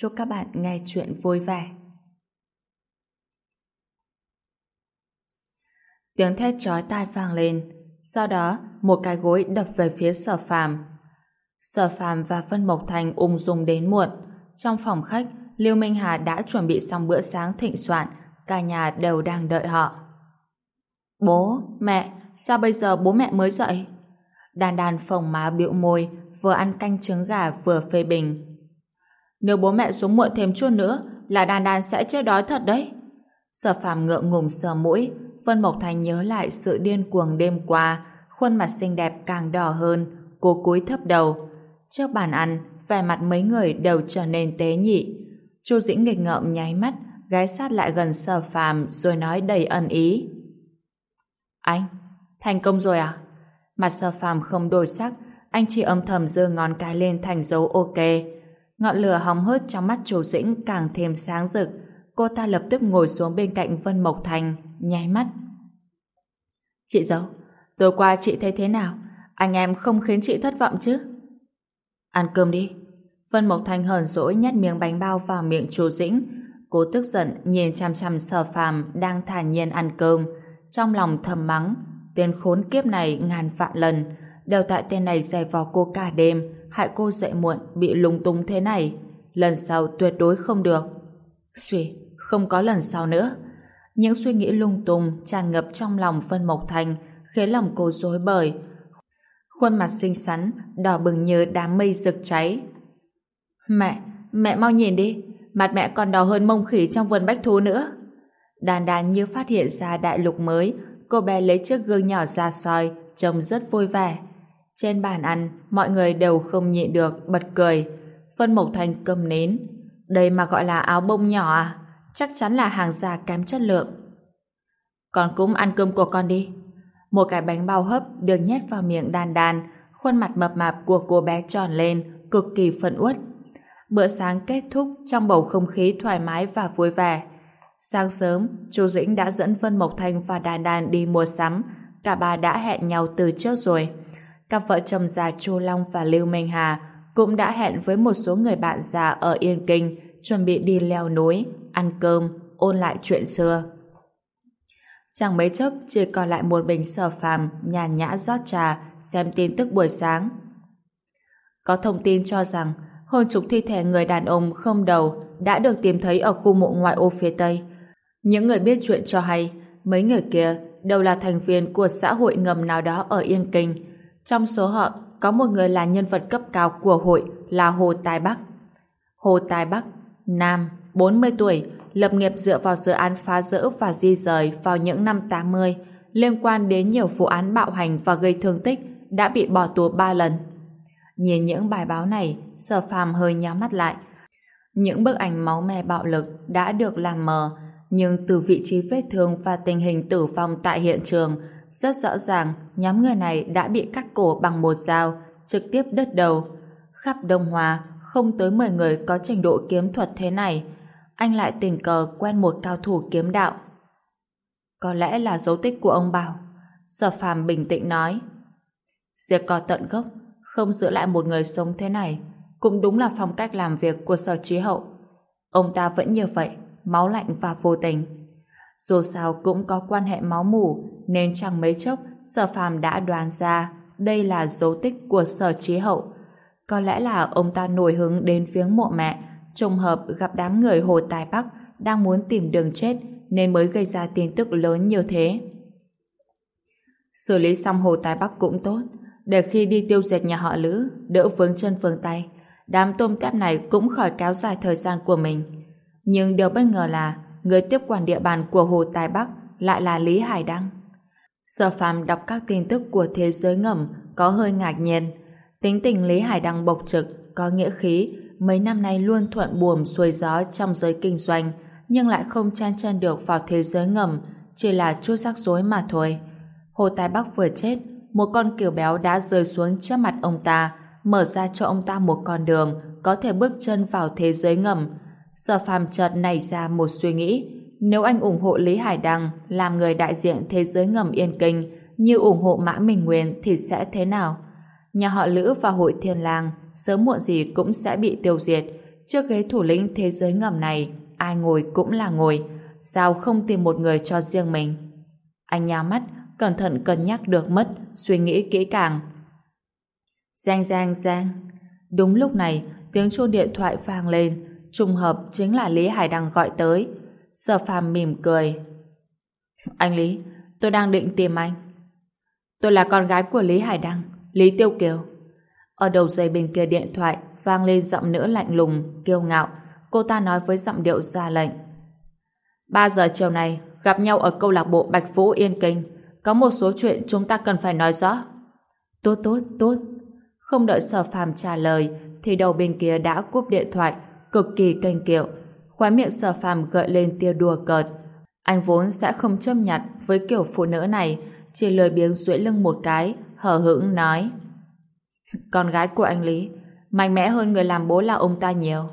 Chúc các bạn nghe chuyện vui vẻ. Tiếng thét chói tai vang lên. Sau đó, một cái gối đập về phía sở phàm. Sở phàm và Vân Mộc Thành ung dung đến muộn. Trong phòng khách, Lưu Minh Hà đã chuẩn bị xong bữa sáng thịnh soạn. Cả nhà đều đang đợi họ. Bố, mẹ, sao bây giờ bố mẹ mới dậy? Đàn đàn phồng má biểu môi, vừa ăn canh trứng gà vừa phê bình. Nếu bố mẹ xuống muộn thêm chút nữa là đàn đàn sẽ chết đói thật đấy. Sở phàm ngượng ngùng sờ mũi, Vân Mộc Thành nhớ lại sự điên cuồng đêm qua, khuôn mặt xinh đẹp càng đỏ hơn, cô cúi thấp đầu. Trước bàn ăn, vẻ mặt mấy người đều trở nên tế nhị. Chu Dĩnh nghịch ngợm nháy mắt, ghé sát lại gần sở phàm rồi nói đầy ẩn ý. Anh, thành công rồi à? Mặt sở phàm không đổi sắc, anh chỉ âm thầm giơ ngón cái lên thành dấu ok. Ngọn lửa hóng hớt trong mắt chủ dĩnh càng thêm sáng rực. Cô ta lập tức ngồi xuống bên cạnh Vân Mộc Thành, nháy mắt. Chị dâu, tối qua chị thấy thế nào? Anh em không khiến chị thất vọng chứ? Ăn cơm đi. Vân Mộc Thành hờn dỗi nhét miếng bánh bao vào miệng chủ dĩnh. Cô tức giận nhìn chăm chăm sở phàm đang thản nhiên ăn cơm. Trong lòng thầm mắng, tên khốn kiếp này ngàn vạn lần, đều tại tên này dày vào cô cả đêm, hại cô dậy muộn bị lung tung thế này. Lần sau tuyệt đối không được. Suy, không có lần sau nữa. Những suy nghĩ lung tung tràn ngập trong lòng Vân Mộc Thành khiến lòng cô rối bời. Khuôn mặt xinh xắn, đỏ bừng như đám mây rực cháy. Mẹ, mẹ mau nhìn đi, mặt mẹ còn đỏ hơn mông khỉ trong vườn bách thú nữa. Đàn đàn như phát hiện ra đại lục mới, cô bé lấy chiếc gương nhỏ ra soi, trông rất vui vẻ. Trên bàn ăn, mọi người đều không nhịn được, bật cười. Vân Mộc Thành cầm nến. Đây mà gọi là áo bông nhỏ à? Chắc chắn là hàng giả kém chất lượng. Con cũng ăn cơm của con đi. Một cái bánh bao hấp được nhét vào miệng đàn đàn, khuôn mặt mập mạp của cô bé tròn lên, cực kỳ phấn uất. Bữa sáng kết thúc trong bầu không khí thoải mái và vui vẻ. Sáng sớm, chú Dĩnh đã dẫn Vân Mộc Thành và Đàn Đàn đi mua sắm. Cả ba đã hẹn nhau từ trước rồi. Cặp vợ chồng già Chu Long và Lưu Minh Hà cũng đã hẹn với một số người bạn già ở Yên Kinh chuẩn bị đi leo núi, ăn cơm, ôn lại chuyện xưa. Chẳng mấy chốc chỉ còn lại một bình sở phàm nhàn nhã rót trà xem tin tức buổi sáng. Có thông tin cho rằng hơn chục thi thể người đàn ông không đầu đã được tìm thấy ở khu mộ ngoại ô phía Tây. Những người biết chuyện cho hay mấy người kia đều là thành viên của xã hội ngầm nào đó ở Yên Kinh trong số họ, có một người là nhân vật cấp cao của hội là Hồ Tài Bắc. Hồ Tài Bắc, nam, 40 tuổi, lập nghiệp dựa vào dự án phá rỡ và di rời vào những năm 80, liên quan đến nhiều vụ án bạo hành và gây thương tích, đã bị bỏ tù 3 lần. Nhìn những bài báo này, Sở Phàm hơi nhắm mắt lại. Những bức ảnh máu me bạo lực đã được làm mờ, nhưng từ vị trí vết thương và tình hình tử vong tại hiện trường, rất rõ ràng nhóm người này đã bị cắt cổ bằng một dao, trực tiếp đứt đầu. Khắp Đông Hòa, không tới 10 người có trình độ kiếm thuật thế này. Anh lại tình cờ quen một cao thủ kiếm đạo. Có lẽ là dấu tích của ông Bảo. Sở phàm bình tĩnh nói. Diệt cỏ tận gốc, không giữ lại một người sống thế này, cũng đúng là phong cách làm việc của sở trí hậu. Ông ta vẫn như vậy, máu lạnh và vô tình. Dù sao cũng có quan hệ máu mủ, nên chẳng mấy chốc sở phàm đã đoán ra đây là dấu tích của sở trí hậu. Có lẽ là ông ta nổi hứng đến viếng mộ mẹ, trùng hợp gặp đám người Hồ Tài Bắc đang muốn tìm đường chết nên mới gây ra tin tức lớn như thế. Xử lý xong Hồ Tài Bắc cũng tốt, để khi đi tiêu diệt nhà họ Lữ, đỡ vướng chân vướng tay, đám tôm tép này cũng khỏi kéo dài thời gian của mình. Nhưng điều bất ngờ là người tiếp quản địa bàn của Hồ Tài Bắc lại là Lý Hải Đăng. Sở phàm đọc các tin tức của thế giới ngầm có hơi ngạc nhiên. Tính tình Lý Hải Đăng bộc trực, có nghĩa khí, mấy năm nay luôn thuận buồm xuôi gió trong giới kinh doanh, nhưng lại không chen chân được vào thế giới ngầm, chỉ là chút rắc rối mà thôi. Hồ Tài Bắc vừa chết, một con kiều béo đã rơi xuống trước mặt ông ta, mở ra cho ông ta một con đường có thể bước chân vào thế giới ngầm. Sở phàm chợt nảy ra một suy nghĩ, nếu anh ủng hộ Lý Hải Đăng làm người đại diện thế giới ngầm Yên Kinh như ủng hộ Mã Minh Nguyên thì sẽ thế nào? Nhà họ Lữ và hội Thiên Lang sớm muộn gì cũng sẽ bị tiêu diệt. Trước ghế thủ lĩnh thế giới ngầm này, ai ngồi cũng là ngồi. Sao không tìm một người cho riêng mình? Anh nhắm mắt, cẩn thận cân nhắc được mất, suy nghĩ kỹ càng. Giang giang giang. Đúng lúc này, tiếng chuông điện thoại vang lên, trùng hợp chính là Lý Hải Đăng gọi tới. Sở phàm mỉm cười. Anh Lý, tôi đang định tìm anh. Tôi là con gái của Lý Hải Đăng, Lý Tiêu Kiều. Ở đầu dây bên kia điện thoại vang lên giọng nữ lạnh lùng, kiêu ngạo. Cô ta nói với giọng điệu ra lệnh. 3 giờ chiều này, gặp nhau ở câu lạc bộ Bạch Vũ Yên Kinh. Có một số chuyện chúng ta cần phải nói rõ. Tốt tốt tốt. Không đợi sở phàm trả lời, thì đầu bên kia đã cúp điện thoại, cực kỳ kênh kiệu. Khóe miệng sở phàm gợi lên tia đùa cợt. Anh vốn sẽ không chấp nhặt với kiểu phụ nữ này, chỉ lười biếng duỗi lưng một cái, hờ hững nói. Con gái của anh Lý, mạnh mẽ hơn người làm bố là ông ta nhiều.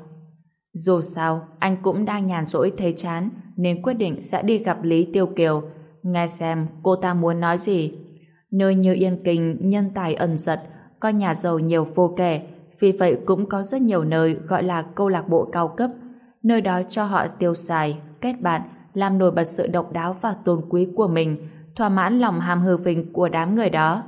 Dù sao, anh cũng đang nhàn rỗi thấy chán, nên quyết định sẽ đi gặp Lý Tiêu Kiều, nghe xem cô ta muốn nói gì. Nơi như Yên Kinh, nhân tài ẩn giật, có nhà giàu nhiều vô kể, vì vậy cũng có rất nhiều nơi gọi là câu lạc bộ cao cấp, nơi đó cho họ tiêu xài, kết bạn, làm nổi bật sự độc đáo và tôn quý của mình, thỏa mãn lòng ham hư vinh của đám người đó.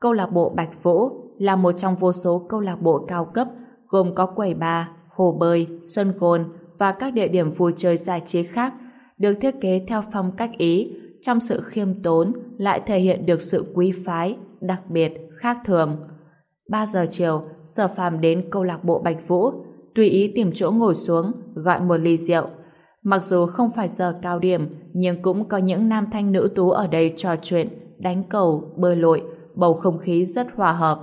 Câu lạc bộ Bạch Vũ là một trong vô số câu lạc bộ cao cấp gồm có quầy bar, hồ bơi, sân gôn và các địa điểm vui chơi giải trí khác được thiết kế theo phong cách Ý trong sự khiêm tốn lại thể hiện được sự quý phái, đặc biệt, khác thường. 3 giờ chiều, Sở Phàm đến câu lạc bộ Bạch Vũ, tùy ý tìm chỗ ngồi xuống, gọi một ly rượu. Mặc dù không phải giờ cao điểm, nhưng cũng có những nam thanh nữ tú ở đây trò chuyện, đánh cầu, bơi lội, bầu không khí rất hòa hợp.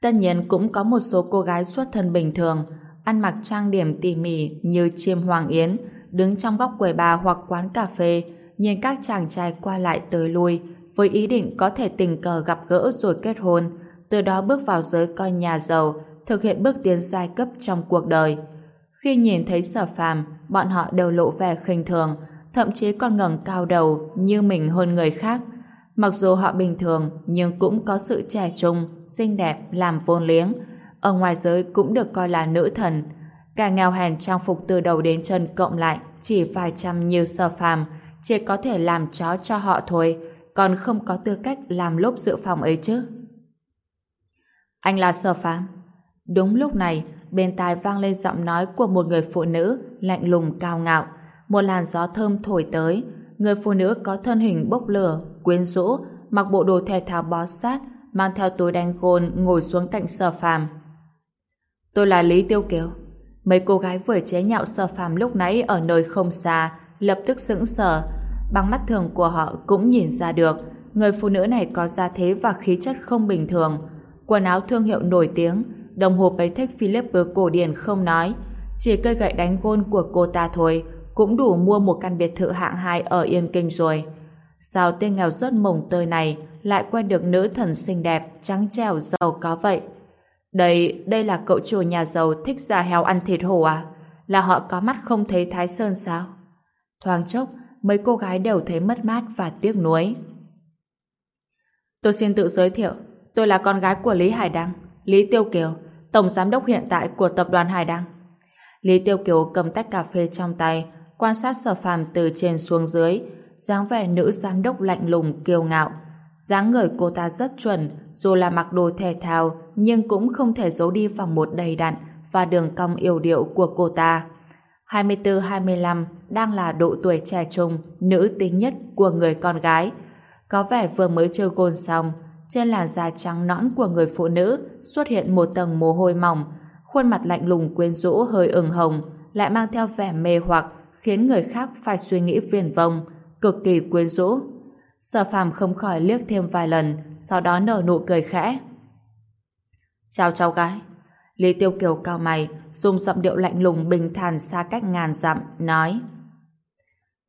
Tất nhiên cũng có một số cô gái xuất thân bình thường, ăn mặc trang điểm tỉ mỉ như chiêm hoàng yến, đứng trong góc quầy bar hoặc quán cà phê, nhìn các chàng trai qua lại tới lui, với ý định có thể tình cờ gặp gỡ rồi kết hôn, từ đó bước vào giới coi nhà giàu, thực hiện bước tiến giai cấp trong cuộc đời. Khi nhìn thấy sở phàm, bọn họ đều lộ vẻ khinh thường, thậm chí còn ngẩng cao đầu như mình hơn người khác. Mặc dù họ bình thường, nhưng cũng có sự trẻ trung, xinh đẹp, làm vốn liếng. Ở ngoài giới cũng được coi là nữ thần. Cả nghèo hèn trang phục từ đầu đến chân cộng lại chỉ vài trăm như sở phàm, chỉ có thể làm chó cho họ thôi, còn không có tư cách làm lốp dự phòng ấy chứ. Anh là sở phàm. Đúng lúc này, bên tai vang lên giọng nói của một người phụ nữ lạnh lùng cao ngạo. Một làn gió thơm thổi tới, người phụ nữ có thân hình bốc lửa, quyến rũ, mặc bộ đồ thể thao bó sát, mang theo túi đánh gôn ngồi xuống cạnh sở phàm. Tôi là Lý Tiêu Kiều. Mấy cô gái vừa chế nhạo sở phàm lúc nãy ở nơi không xa, lập tức sững sờ. Bằng mắt thường của họ cũng nhìn ra được, người phụ nữ này có gia thế và khí chất không bình thường. Quần áo thương hiệu nổi tiếng, đồng hồ Patek Philippe cổ điển không nói, chỉ cây gậy đánh gôn của cô ta thôi, cũng đủ mua một căn biệt thự hạng hai ở Yên Kinh rồi. Sao tên nghèo rớt mồng tơi này lại quen được nữ thần xinh đẹp, trắng trẻo, giàu có vậy? Đây, đây là cậu chủ nhà giàu thích già heo ăn thịt hổ à? Là họ có mắt không thấy Thái Sơn sao? Thoáng chốc, mấy cô gái đều thấy mất mát và tiếc nuối. Tôi xin tự giới thiệu, tôi là con gái của Lý Hải Đăng, Lý Tiêu Kiều, tổng giám đốc hiện tại của tập đoàn Hải Đăng. Lý Tiêu Kiều cầm tách cà phê trong tay, quan sát sở phàm từ trên xuống dưới, dáng vẻ nữ giám đốc lạnh lùng kiêu ngạo. dáng người cô ta rất chuẩn, dù là mặc đồ thể thao, nhưng cũng không thể giấu đi vòng một đầy đặn và đường cong yêu điệu của cô ta. 24-25 đang là độ tuổi trẻ trung, nữ tính nhất của người con gái. Có vẻ vừa mới chơi gôn xong, trên làn da trắng nõn của người phụ nữ xuất hiện một tầng mồ hôi mỏng, khuôn mặt lạnh lùng quyến rũ hơi ửng hồng, lại mang theo vẻ mê hoặc, khiến người khác phải suy nghĩ viển vông, cực kỳ quyến rũ. Sở phàm không khỏi liếc thêm vài lần, sau đó nở nụ cười khẽ. Chào cháu gái. Lý Tiêu Kiều cao mày, dùng giọng điệu lạnh lùng bình thản xa cách ngàn dặm, nói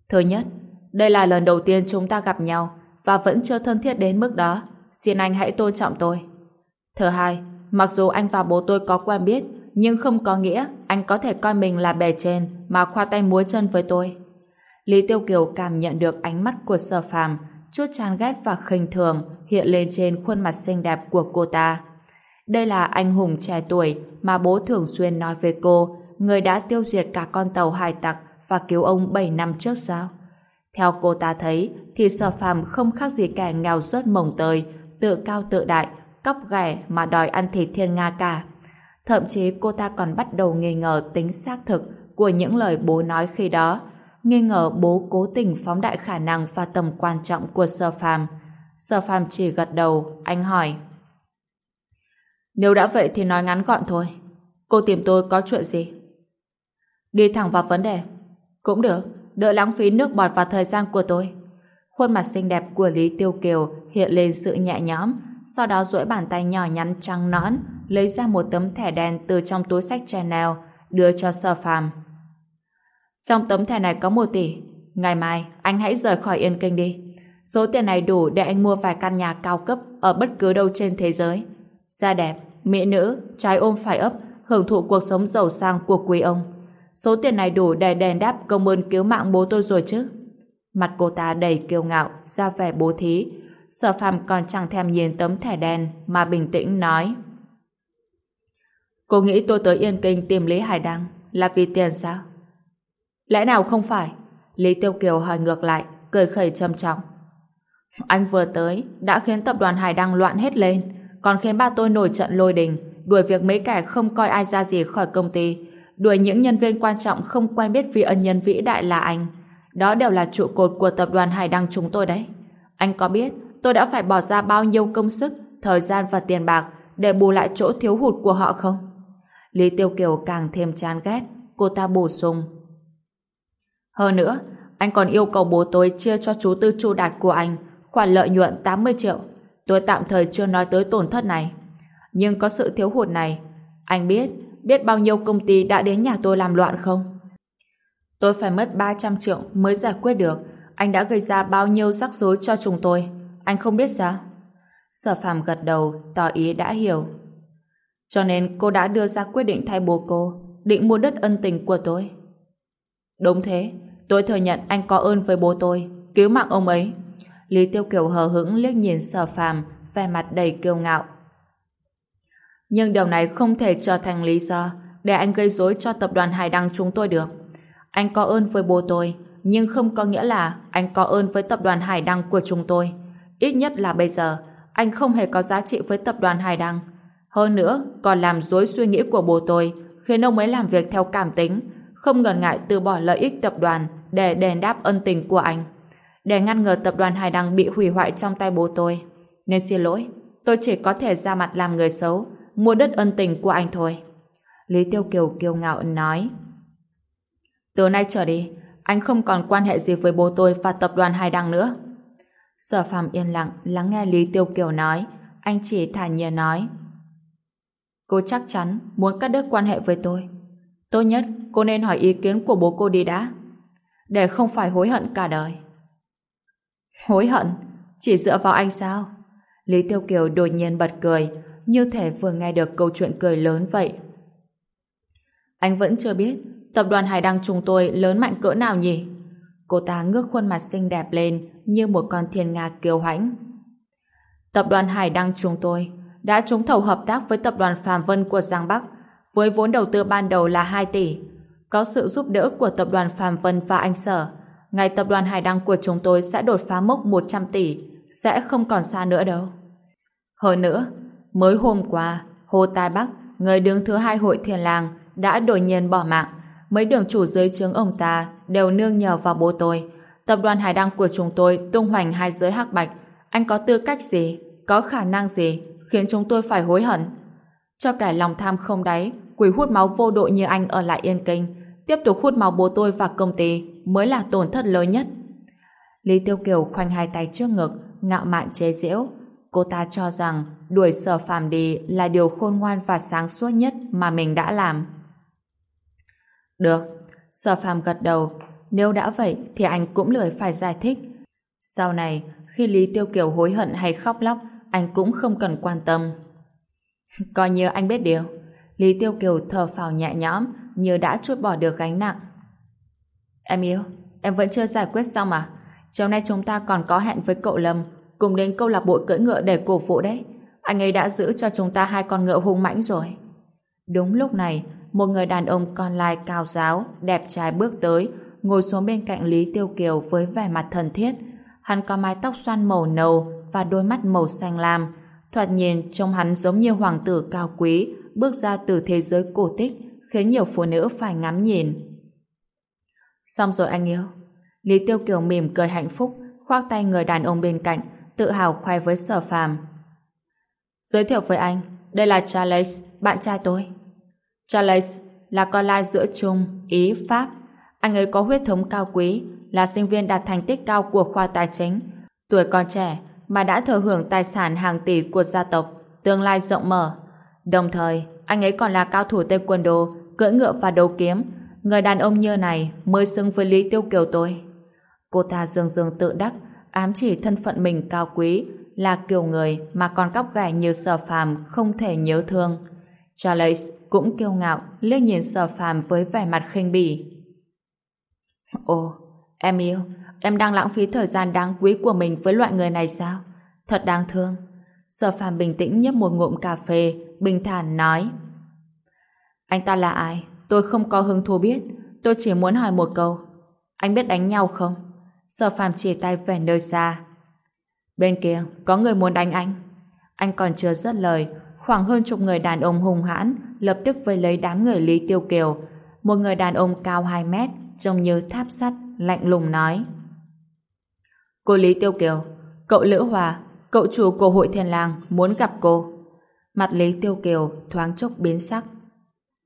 Thứ nhất, đây là lần đầu tiên chúng ta gặp nhau và vẫn chưa thân thiết đến mức đó. Xin anh hãy tôn trọng tôi. Thứ hai, mặc dù anh và bố tôi có quen biết, nhưng không có nghĩa anh có thể coi mình là bề trên mà khoa tay múa chân với tôi. Lý Tiêu Kiều cảm nhận được ánh mắt của sở phàm, chút chán ghét và khinh thường hiện lên trên khuôn mặt xinh đẹp của cô ta. Đây là anh hùng trẻ tuổi mà bố thường xuyên nói về cô, người đã tiêu diệt cả con tàu hải tặc và cứu ông 7 năm trước sao? Theo cô ta thấy, thì sở phàm không khác gì kẻ nghèo rớt mồng tơi, tự cao tự đại, cóc ghẻ mà đòi ăn thịt thiên nga cả. Thậm chí cô ta còn bắt đầu nghi ngờ tính xác thực của những lời bố nói khi đó, nghi ngờ bố cố tình phóng đại khả năng và tầm quan trọng của sở phàm. Sở phàm chỉ gật đầu, anh hỏi. Nếu đã vậy thì nói ngắn gọn thôi. Cô tìm tôi có chuyện gì? Đi thẳng vào vấn đề. Cũng được, đỡ lãng phí nước bọt và thời gian của tôi. Khuôn mặt xinh đẹp của Lý Tiêu Kiều hiện lên sự nhẹ nhõm, sau đó duỗi bàn tay nhỏ nhắn trắng nõn, lấy ra một tấm thẻ đen từ trong túi sách Chanel, đưa cho Sở Phàm. Trong tấm thẻ này có một tỷ. Ngày mai, anh hãy rời khỏi Yên Kinh đi. Số tiền này đủ để anh mua vài căn nhà cao cấp ở bất cứ đâu trên thế giới. Da đẹp, mỹ nữ, trái ôm phải ấp, hưởng thụ cuộc sống giàu sang của quý ông. Số tiền này đủ để đền đáp công ơn cứu mạng bố tôi rồi chứ. Mặt cô ta đầy kiêu ngạo, ra vẻ bố thí. Sở phàm còn chẳng thèm nhìn tấm thẻ đen mà bình tĩnh nói. Cô nghĩ tôi tới Yên Kinh tìm Lý Hải Đăng là vì tiền sao? Lẽ nào không phải? Lý Tiêu Kiều hỏi ngược lại, cười khẩy trầm trọng. Anh vừa tới, đã khiến tập đoàn Hải Đăng loạn hết lên, còn khiến ba tôi nổi trận lôi đình, đuổi việc mấy kẻ không coi ai ra gì khỏi công ty, đuổi những nhân viên quan trọng không quen biết vì ân nhân vĩ đại là anh. Đó đều là trụ cột của tập đoàn Hải Đăng chúng tôi đấy. Anh có biết tôi đã phải bỏ ra bao nhiêu công sức, thời gian và tiền bạc để bù lại chỗ thiếu hụt của họ không? Lý Tiêu Kiều càng thêm chán ghét, cô ta bổ sung. Hơn nữa, anh còn yêu cầu bố tôi chia cho chú tư chu đạt của anh khoản lợi nhuận 80 triệu. Tôi tạm thời chưa nói tới tổn thất này. Nhưng có sự thiếu hụt này, anh biết biết bao nhiêu công ty đã đến nhà tôi làm loạn không? Tôi phải mất 300 triệu mới giải quyết được. Anh đã gây ra bao nhiêu rắc rối cho chúng tôi. Anh không biết sao? Sở phàm gật đầu, tỏ ý đã hiểu. Cho nên cô đã đưa ra quyết định thay bố cô, định mua đất ân tình của tôi. Đúng thế, tôi thừa nhận anh có ơn với bố tôi, cứu mạng ông ấy. Lý Tiêu Kiều hờ hững liếc nhìn sở phàm, vẻ mặt đầy kiêu ngạo. Nhưng điều này không thể trở thành lý do để anh gây rối cho tập đoàn Hải Đăng chúng tôi được. Anh có ơn với bố tôi, nhưng không có nghĩa là anh có ơn với tập đoàn Hải Đăng của chúng tôi. Ít nhất là bây giờ, anh không hề có giá trị với tập đoàn Hải Đăng. Hơn nữa, còn làm dối suy nghĩ của bố tôi, khiến ông ấy làm việc theo cảm tính, không ngần ngại từ bỏ lợi ích tập đoàn để đền đáp ân tình của anh. Để ngăn ngừa tập đoàn Hải Đăng bị hủy hoại trong tay bố tôi. Nên xin lỗi, tôi chỉ có thể ra mặt làm người xấu, mua đất ân tình của anh thôi. Lý Tiêu Kiều kiêu ngạo nói. Từ nay trở đi, anh không còn quan hệ gì với bố tôi và tập đoàn Hải Đăng nữa. Sở phàm yên lặng lắng nghe Lý Tiêu Kiều nói, anh chỉ thản nhiên nói. Cô chắc chắn muốn cắt đứt quan hệ với tôi. Tốt nhất, cô nên hỏi ý kiến của bố cô đi đã. Để không phải hối hận cả đời. Hối hận? Chỉ dựa vào anh sao? Lý Tiêu Kiều đột nhiên bật cười, như thể vừa nghe được câu chuyện cười lớn vậy. Anh vẫn chưa biết tập đoàn Hải Đăng chúng tôi lớn mạnh cỡ nào nhỉ? Cô ta ngước khuôn mặt xinh đẹp lên như một con thiên nga kiêu hãnh. Tập đoàn Hải Đăng chúng tôi đã trúng thầu hợp tác với tập đoàn Phạm Vân của Giang Bắc với vốn đầu tư ban đầu là 2 tỷ. Có sự giúp đỡ của tập đoàn Phạm Vân và anh Sở, ngày tập đoàn Hải Đăng của chúng tôi sẽ đột phá mốc 100 tỷ, sẽ không còn xa nữa đâu. Hơn nữa, Mới hôm qua, Hồ Tài Bắc, người đứng thứ hai hội thiền làng, đã đột nhiên bỏ mạng. Mấy đường chủ dưới trướng ông ta đều nương nhờ vào bố tôi. Tập đoàn Hải Đăng của chúng tôi tung hoành hai giới hắc bạch. Anh có tư cách gì, có khả năng gì khiến chúng tôi phải hối hận? Cho kẻ lòng tham không đáy, quỷ hút máu vô độ như anh ở lại Yên Kinh, tiếp tục hút máu bố tôi và công ty mới là tổn thất lớn nhất. Lý Tiêu Kiều khoanh hai tay trước ngực, ngạo mạn chế giễu. Cô ta cho rằng đuổi sở phàm đi là điều khôn ngoan và sáng suốt nhất mà mình đã làm. Được, sở phàm gật đầu. Nếu đã vậy thì anh cũng lười phải giải thích. Sau này, khi Lý Tiêu Kiều hối hận hay khóc lóc, anh cũng không cần quan tâm. Coi như anh biết điều. Lý Tiêu Kiều thở phào nhẹ nhõm như đã chút bỏ được gánh nặng. Em yêu, em vẫn chưa giải quyết xong mà. Chiều nay chúng ta còn có hẹn với cậu Lâm cùng đến câu lạc bộ cưỡi ngựa để cổ vũ đấy. Anh ấy đã giữ cho chúng ta hai con ngựa hung mãnh rồi. Đúng lúc này, một người đàn ông con lai cao giáo, đẹp trai bước tới, ngồi xuống bên cạnh Lý Tiêu Kiều với vẻ mặt thân thiết. Hắn có mái tóc xoăn màu nâu và đôi mắt màu xanh lam. Thoạt nhìn trông hắn giống như hoàng tử cao quý bước ra từ thế giới cổ tích khiến nhiều phụ nữ phải ngắm nhìn. Xong rồi anh yêu. Lý Tiêu Kiều mỉm cười hạnh phúc khoác tay người đàn ông bên cạnh tự hào khoe với sở phàm. Giới thiệu với anh, đây là Charles, bạn trai tôi. Charles là con lai giữa Trung, Ý, Pháp. Anh ấy có huyết thống cao quý, là sinh viên đạt thành tích cao của khoa tài chính. Tuổi còn trẻ mà đã thừa hưởng tài sản hàng tỷ của gia tộc, tương lai rộng mở. Đồng thời, anh ấy còn là cao thủ taekwondo, cưỡi ngựa và đấu kiếm. Người đàn ông như này mới xứng với Lý Tiêu Kiều tôi. Cô ta dương dương tự đắc, ám chỉ thân phận mình cao quý, là kiểu người mà còn cóc ghẻ như sở phàm không thể nhớ thương. Charles cũng kiêu ngạo liếc nhìn sở phàm với vẻ mặt khinh bỉ. Ồ, em yêu, em đang lãng phí thời gian đáng quý của mình với loại người này sao? Thật đáng thương. Sở phàm bình tĩnh nhấp một ngụm cà phê, bình thản nói. Anh ta là ai? Tôi không có hứng thú biết. Tôi chỉ muốn hỏi một câu. Anh biết đánh nhau không? Sở phàm chỉ tay về nơi xa. Bên kia, có người muốn đánh anh. Anh còn chưa dứt lời, khoảng hơn chục người đàn ông hùng hãn lập tức vây lấy đám người Lý Tiêu Kiều. Một người đàn ông cao 2 mét, trông như tháp sắt, lạnh lùng nói. Cô Lý Tiêu Kiều, cậu Lữ Hòa, cậu chủ của hội thiền làng muốn gặp cô. Mặt Lý Tiêu Kiều thoáng chốc biến sắc.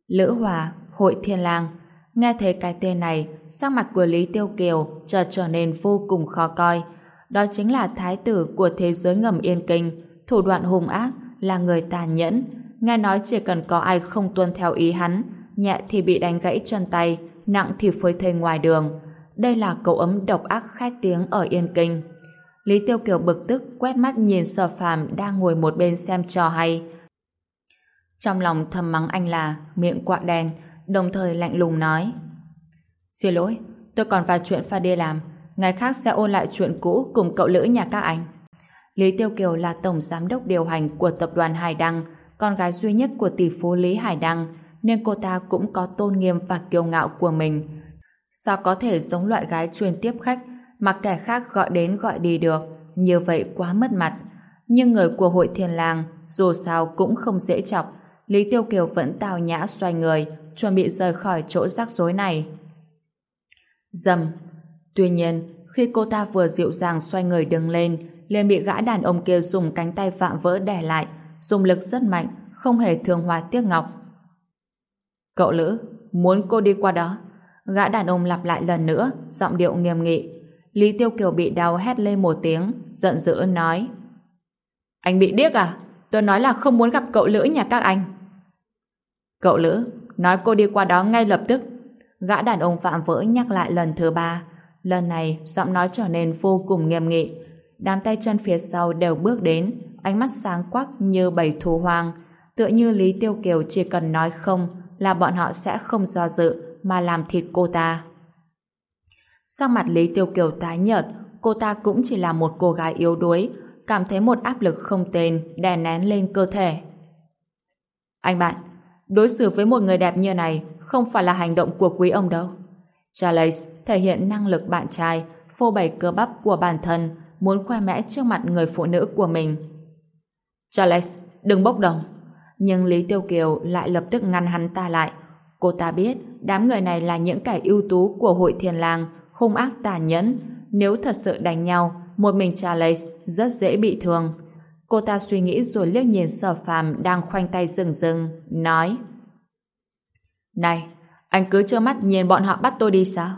Lữ Hòa, hội thiên lang. Nghe thấy cái tên này, sắc mặt của Lý Tiêu Kiều chợt trở nên vô cùng khó coi. Đó chính là thái tử của thế giới ngầm yên kinh, thủ đoạn hung ác, là người tàn nhẫn. Nghe nói chỉ cần có ai không tuân theo ý hắn, nhẹ thì bị đánh gãy chân tay, nặng thì phơi thây ngoài đường. Đây là cậu ấm độc ác khét tiếng ở Yên Kinh. Lý Tiêu Kiều bực tức quét mắt nhìn sở phàm đang ngồi một bên xem trò hay. Trong lòng thầm mắng anh là miệng quạ đen, đồng thời lạnh lùng nói Xin lỗi, tôi còn vài chuyện phải đi làm, ngày khác sẽ ôn lại chuyện cũ cùng cậu lữ nhà các anh. Lý Tiêu Kiều là tổng giám đốc điều hành của tập đoàn Hải Đăng, con gái duy nhất của tỷ phú Lý Hải Đăng, nên cô ta cũng có tôn nghiêm và kiêu ngạo của mình. Sao có thể giống loại gái truyền tiếp khách mà kẻ khác gọi đến gọi đi được, như vậy quá mất mặt. Nhưng người của hội thiên lang dù sao cũng không dễ chọc, Lý Tiêu Kiều vẫn tào nhã xoay người, chuẩn bị rời khỏi chỗ rắc rối này. Dầm. Tuy nhiên, khi cô ta vừa dịu dàng xoay người đứng lên, liền bị gã đàn ông kia dùng cánh tay vạm vỡ đè lại, dùng lực rất mạnh, không hề thương hoa tiếc ngọc. Cậu Lữ, muốn cô đi qua đó. Gã đàn ông lặp lại lần nữa, giọng điệu nghiêm nghị. Lý Tiêu Kiều bị đau hét lên một tiếng, giận dữ nói. Anh bị điếc à? Tôi nói là không muốn gặp cậu Lữ nhà các anh. Cậu Lữ, nói cô đi qua đó ngay lập tức. Gã đàn ông phạm vỡ nhắc lại lần thứ ba. Lần này, giọng nói trở nên vô cùng nghiêm nghị. Đám tay chân phía sau đều bước đến, ánh mắt sáng quắc như bầy thú hoang. Tựa như Lý Tiêu Kiều chỉ cần nói không là bọn họ sẽ không do dự mà làm thịt cô ta. Sau mặt Lý Tiêu Kiều tái nhợt, cô ta cũng chỉ là một cô gái yếu đuối, cảm thấy một áp lực không tên đè nén lên cơ thể. Anh bạn, đối xử với một người đẹp như này không phải là hành động của quý ông đâu. Charles thể hiện năng lực bạn trai, phô bày cơ bắp của bản thân, muốn khoe mẽ trước mặt người phụ nữ của mình. Charles, đừng bốc đồng. Nhưng Lý Tiêu Kiều lại lập tức ngăn hắn ta lại. Cô ta biết đám người này là những kẻ ưu tú của hội thiền lang, hung ác tàn nhẫn. Nếu thật sự đánh nhau, một mình Charles rất dễ bị thương. Cô ta suy nghĩ rồi liếc nhìn sở phàm đang khoanh tay rừng rừng, nói Này, anh cứ trơ mắt nhìn bọn họ bắt tôi đi sao?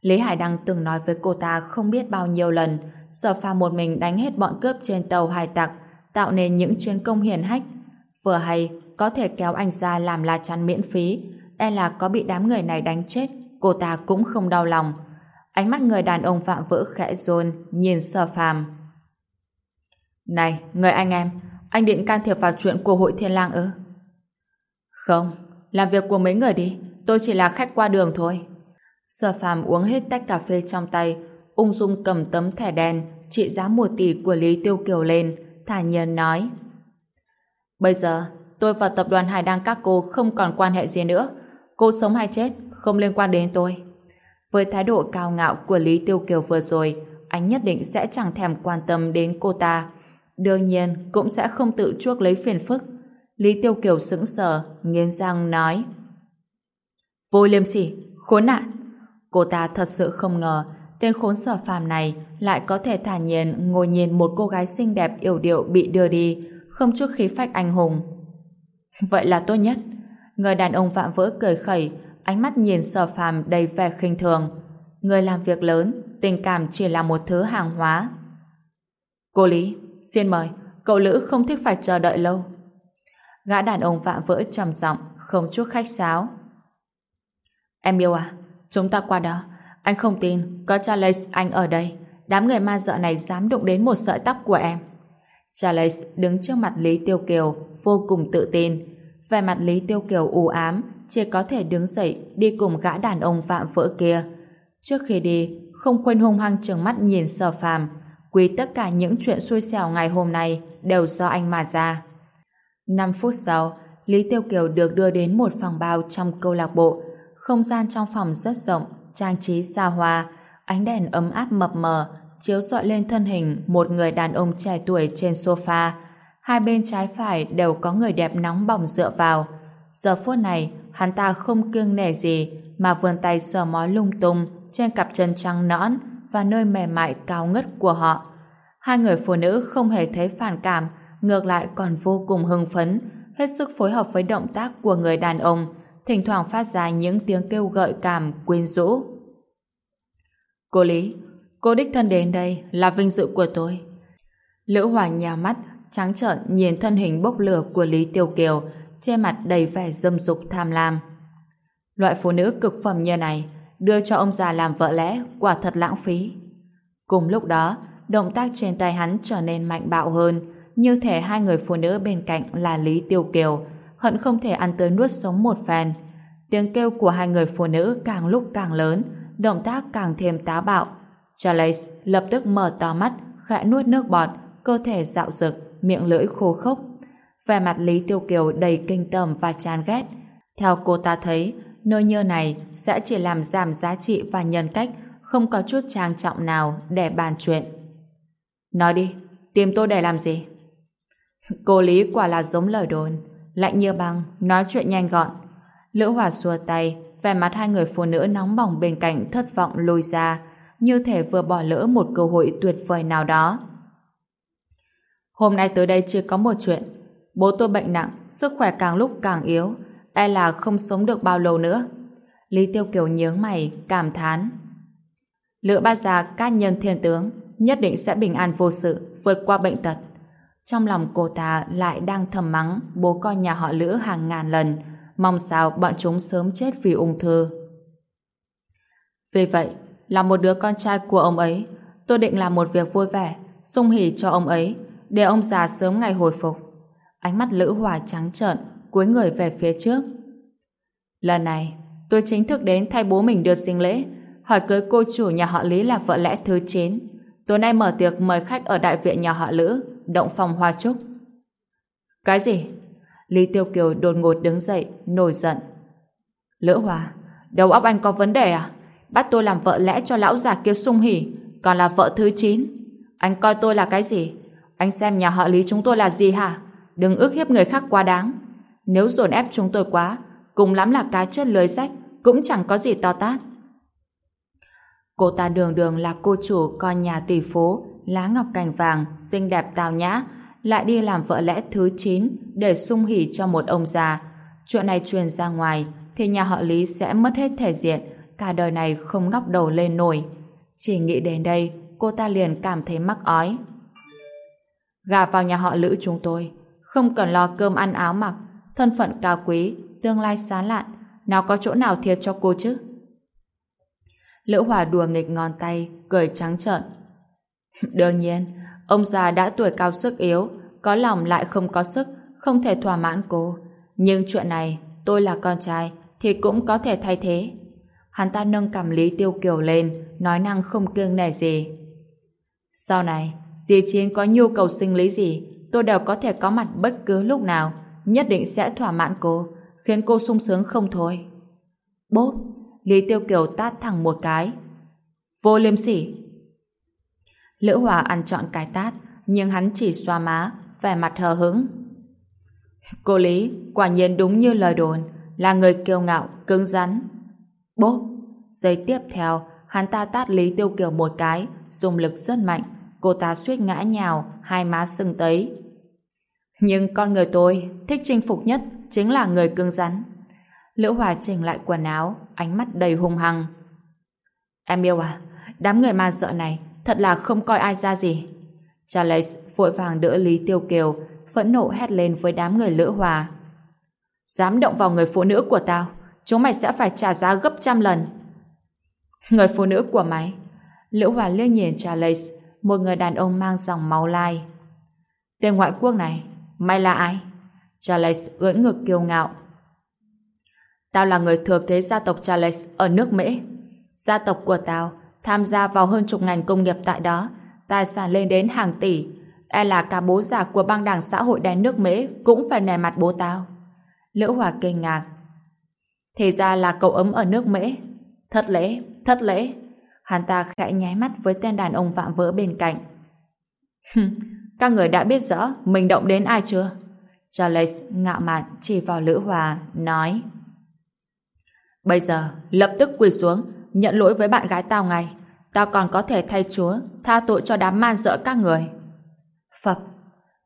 Lý Hải Đăng từng nói với cô ta không biết bao nhiêu lần sở phàm một mình đánh hết bọn cướp trên tàu hải tặc tạo nên những chiến công hiển hách. Vừa hay, có thể kéo anh ra làm la chắn miễn phí, e là có bị đám người này đánh chết, cô ta cũng không đau lòng. Ánh mắt người đàn ông vạm vỡ khẽ rôn, nhìn sở phàm. Này, người anh em, anh định can thiệp vào chuyện của hội thiên lang ư? Không, làm việc của mấy người đi, tôi chỉ là khách qua đường thôi. Sở phàm uống hết tách cà phê trong tay, ung dung cầm tấm thẻ đen trị giá một tỷ của Lý Tiêu Kiều lên, thả nhiên nói. Bây giờ, tôi và tập đoàn Hải Đăng các cô không còn quan hệ gì nữa. Cô sống hay chết, không liên quan đến tôi. Với thái độ cao ngạo của Lý Tiêu Kiều vừa rồi, anh nhất định sẽ chẳng thèm quan tâm đến cô ta. Đương nhiên, cũng sẽ không tự chuốc lấy phiền phức. Lý Tiêu Kiều sững sờ, nghiến răng nói. Vô liêm sỉ, khốn nạn. Cô ta thật sự không ngờ tên khốn sở phàm này lại có thể thả nhiên ngồi nhìn một cô gái xinh đẹp yểu điệu bị đưa đi, không chút khí phách anh hùng. Vậy là tốt nhất. Người đàn ông vạm vỡ cười khẩy, ánh mắt nhìn sở phàm đầy vẻ khinh thường. Người làm việc lớn, tình cảm chỉ là một thứ hàng hóa. Cô Lý, xin mời, cậu Lữ không thích phải chờ đợi lâu. Gã đàn ông vạm vỡ trầm giọng, không chút khách sáo. Em yêu à, chúng ta qua đó. Anh không tin, có Charles anh ở đây. Đám người ma dợ này dám đụng đến một sợi tóc của em. Charles đứng trước mặt Lý Tiêu Kiều, vô cùng tự tin. Về mặt Lý Tiêu Kiều u ám, chỉ có thể đứng dậy đi cùng gã đàn ông vạm vỡ kia. Trước khi đi, không quên hung hăng trừng mắt nhìn sở phàm, quý tất cả những chuyện xui xẻo ngày hôm nay đều do anh mà ra. 5 phút sau, Lý Tiêu Kiều được đưa đến một phòng bao trong câu lạc bộ. Không gian trong phòng rất rộng, trang trí xa hoa, ánh đèn ấm áp mập mờ, chiếu rọi lên thân hình một người đàn ông trẻ tuổi trên sofa. Hai bên trái phải đều có người đẹp nóng bỏng dựa vào. Giờ phút này, hắn ta không kiêng nể gì, mà vươn tay sờ mó lung tung trên cặp chân trắng nõn và nơi mềm mại cao ngất của họ. Hai người phụ nữ không hề thấy phản cảm, ngược lại còn vô cùng hưng phấn, hết sức phối hợp với động tác của người đàn ông, thỉnh thoảng phát ra những tiếng kêu gợi cảm, quyến rũ. Cô Lý, cô đích thân đến đây là vinh dự của tôi. Lữ Hòa nhà mắt, trắng trợn nhìn thân hình bốc lửa của Lý Tiêu Kiều, che mặt đầy vẻ dâm dục tham lam. Loại phụ nữ cực phẩm như này, đưa cho ông già làm vợ lẽ, quả thật lãng phí. Cùng lúc đó, động tác trên tay hắn trở nên mạnh bạo hơn, như thể hai người phụ nữ bên cạnh là Lý Tiêu Kiều, hận không thể ăn tới nuốt sống một phen. Tiếng kêu của hai người phụ nữ càng lúc càng lớn, động tác càng thêm táo bạo. Charles lập tức mở to mắt, khẽ nuốt nước bọt, cơ thể dạo dực, miệng lưỡi khô khốc. Vẻ mặt Lý Tiêu Kiều đầy kinh tởm và chán ghét. Theo cô ta thấy, nơi như này sẽ chỉ làm giảm giá trị và nhân cách, không có chút trang trọng nào để bàn chuyện. Nói đi, tìm tôi để làm gì? Cô Lý quả là giống lời đồn, lạnh như băng, nói chuyện nhanh gọn. Lữ Hòa xua tay, vẻ mặt hai người phụ nữ nóng bỏng bên cạnh thất vọng lùi ra, như thể vừa bỏ lỡ một cơ hội tuyệt vời nào đó. Hôm nay tới đây chưa có một chuyện. Bố tôi bệnh nặng, sức khỏe càng lúc càng yếu, e là không sống được bao lâu nữa. Lý Tiêu Kiều nhướng mày, cảm thán. Lữ ba già ca nhân thiên tướng, nhất định sẽ bình an vô sự, vượt qua bệnh tật. Trong lòng cô ta lại đang thầm mắng bố con nhà họ Lữ hàng ngàn lần, mong sao bọn chúng sớm chết vì ung thư. Vì vậy, là một đứa con trai của ông ấy, tôi định làm một việc vui vẻ, sung hỉ cho ông ấy, để ông già sớm ngày hồi phục. Ánh mắt Lữ Hòa trắng trợn, cúi người về phía trước. Lần này, tôi chính thức đến thay bố mình đưa sinh lễ, hỏi cưới cô chủ nhà họ Lý là vợ lẽ thứ 9. Tối nay mở tiệc mời khách ở đại viện nhà họ Lữ, động phòng hoa trúc. Cái gì? Lý Tiêu Kiều đột ngột đứng dậy, nổi giận. Lữ Hòa, đầu óc anh có vấn đề à? Bắt tôi làm vợ lẽ cho lão già kia sung hỉ, còn là vợ thứ 9. Anh coi tôi là cái gì? Anh xem nhà họ Lý chúng tôi là gì hả? Đừng ước hiếp người khác quá đáng. Nếu dồn ép chúng tôi quá, cùng lắm là cá chết lưới rách cũng chẳng có gì to tát. Cô ta đường đường là cô chủ con nhà tỷ phú, lá ngọc cành vàng, xinh đẹp tào nhã, lại đi làm vợ lẽ thứ 9 để sung hỉ cho một ông già. Chuyện này truyền ra ngoài, thì nhà họ Lý sẽ mất hết thể diện, cả đời này không ngóc đầu lên nổi. Chỉ nghĩ đến đây, cô ta liền cảm thấy mắc ói. Gà vào nhà họ Lữ chúng tôi, không cần lo cơm ăn áo mặc, thân phận cao quý, tương lai sáng lạn, nào có chỗ nào thiệt cho cô chứ? Lữ Hòa đùa nghịch ngón tay, cười trắng trợn. Đương nhiên, ông già đã tuổi cao sức yếu, có lòng lại không có sức, không thể thỏa mãn cô. Nhưng chuyện này, tôi là con trai, thì cũng có thể thay thế. Hắn ta nâng cầm Lý Tiêu Kiều lên, nói năng không kiêng nể gì. Sau này, Di Chiến có nhu cầu sinh lý gì, tôi đều có thể có mặt bất cứ lúc nào, nhất định sẽ thỏa mãn cô, khiến cô sung sướng không thôi. Bốp, Lý Tiêu Kiều tát thẳng một cái. Vô liêm sỉ. Lữ Hòa ăn trọn cái tát, nhưng hắn chỉ xoa má, vẻ mặt hờ hững. Cô Lý, quả nhiên đúng như lời đồn, là người kiêu ngạo, cứng rắn. Bốp, giây tiếp theo, hắn ta tát Lý Tiêu Kiều một cái, dùng lực rất mạnh, cô ta suýt ngã nhào, hai má sưng tấy. Nhưng con người tôi thích chinh phục nhất chính là người cứng rắn. Lữ Hòa chỉnh lại quần áo, ánh mắt đầy hung hăng. Em yêu à, đám người ma sợ này thật là không coi ai ra gì. Charles vội vàng đỡ Lý Tiêu Kiều, phẫn nộ hét lên với đám người Lữ Hòa. Dám động vào người phụ nữ của tao, chúng mày sẽ phải trả giá gấp trăm lần. Người phụ nữ của mày? Lữ Hòa liếc nhìn Charles, một người đàn ông mang dòng máu lai. Tên ngoại quốc này, mày là ai? Charles ưỡn ngực kiêu ngạo. Tao là người thừa kế gia tộc Charles ở nước Mỹ. Gia tộc của tao tham gia vào hơn chục ngành công nghiệp tại đó, tài sản lên đến hàng tỷ. E là cả bố già của băng đảng xã hội đen nước Mỹ cũng phải nề mặt bố tao. Lữ Hòa kinh ngạc. Thì ra là cậu ấm ở nước Mỹ. Thất lễ, thất lễ. Hắn ta khẽ nháy mắt với tên đàn ông vạm vỡ bên cạnh. Các người đã biết rõ mình động đến ai chưa? Charles ngạo mạn chỉ vào Lữ Hòa, nói Bây giờ, lập tức quỳ xuống, nhận lỗi với bạn gái tao ngay. Tao còn có thể thay Chúa, tha tội cho đám man dợ các người. Phập,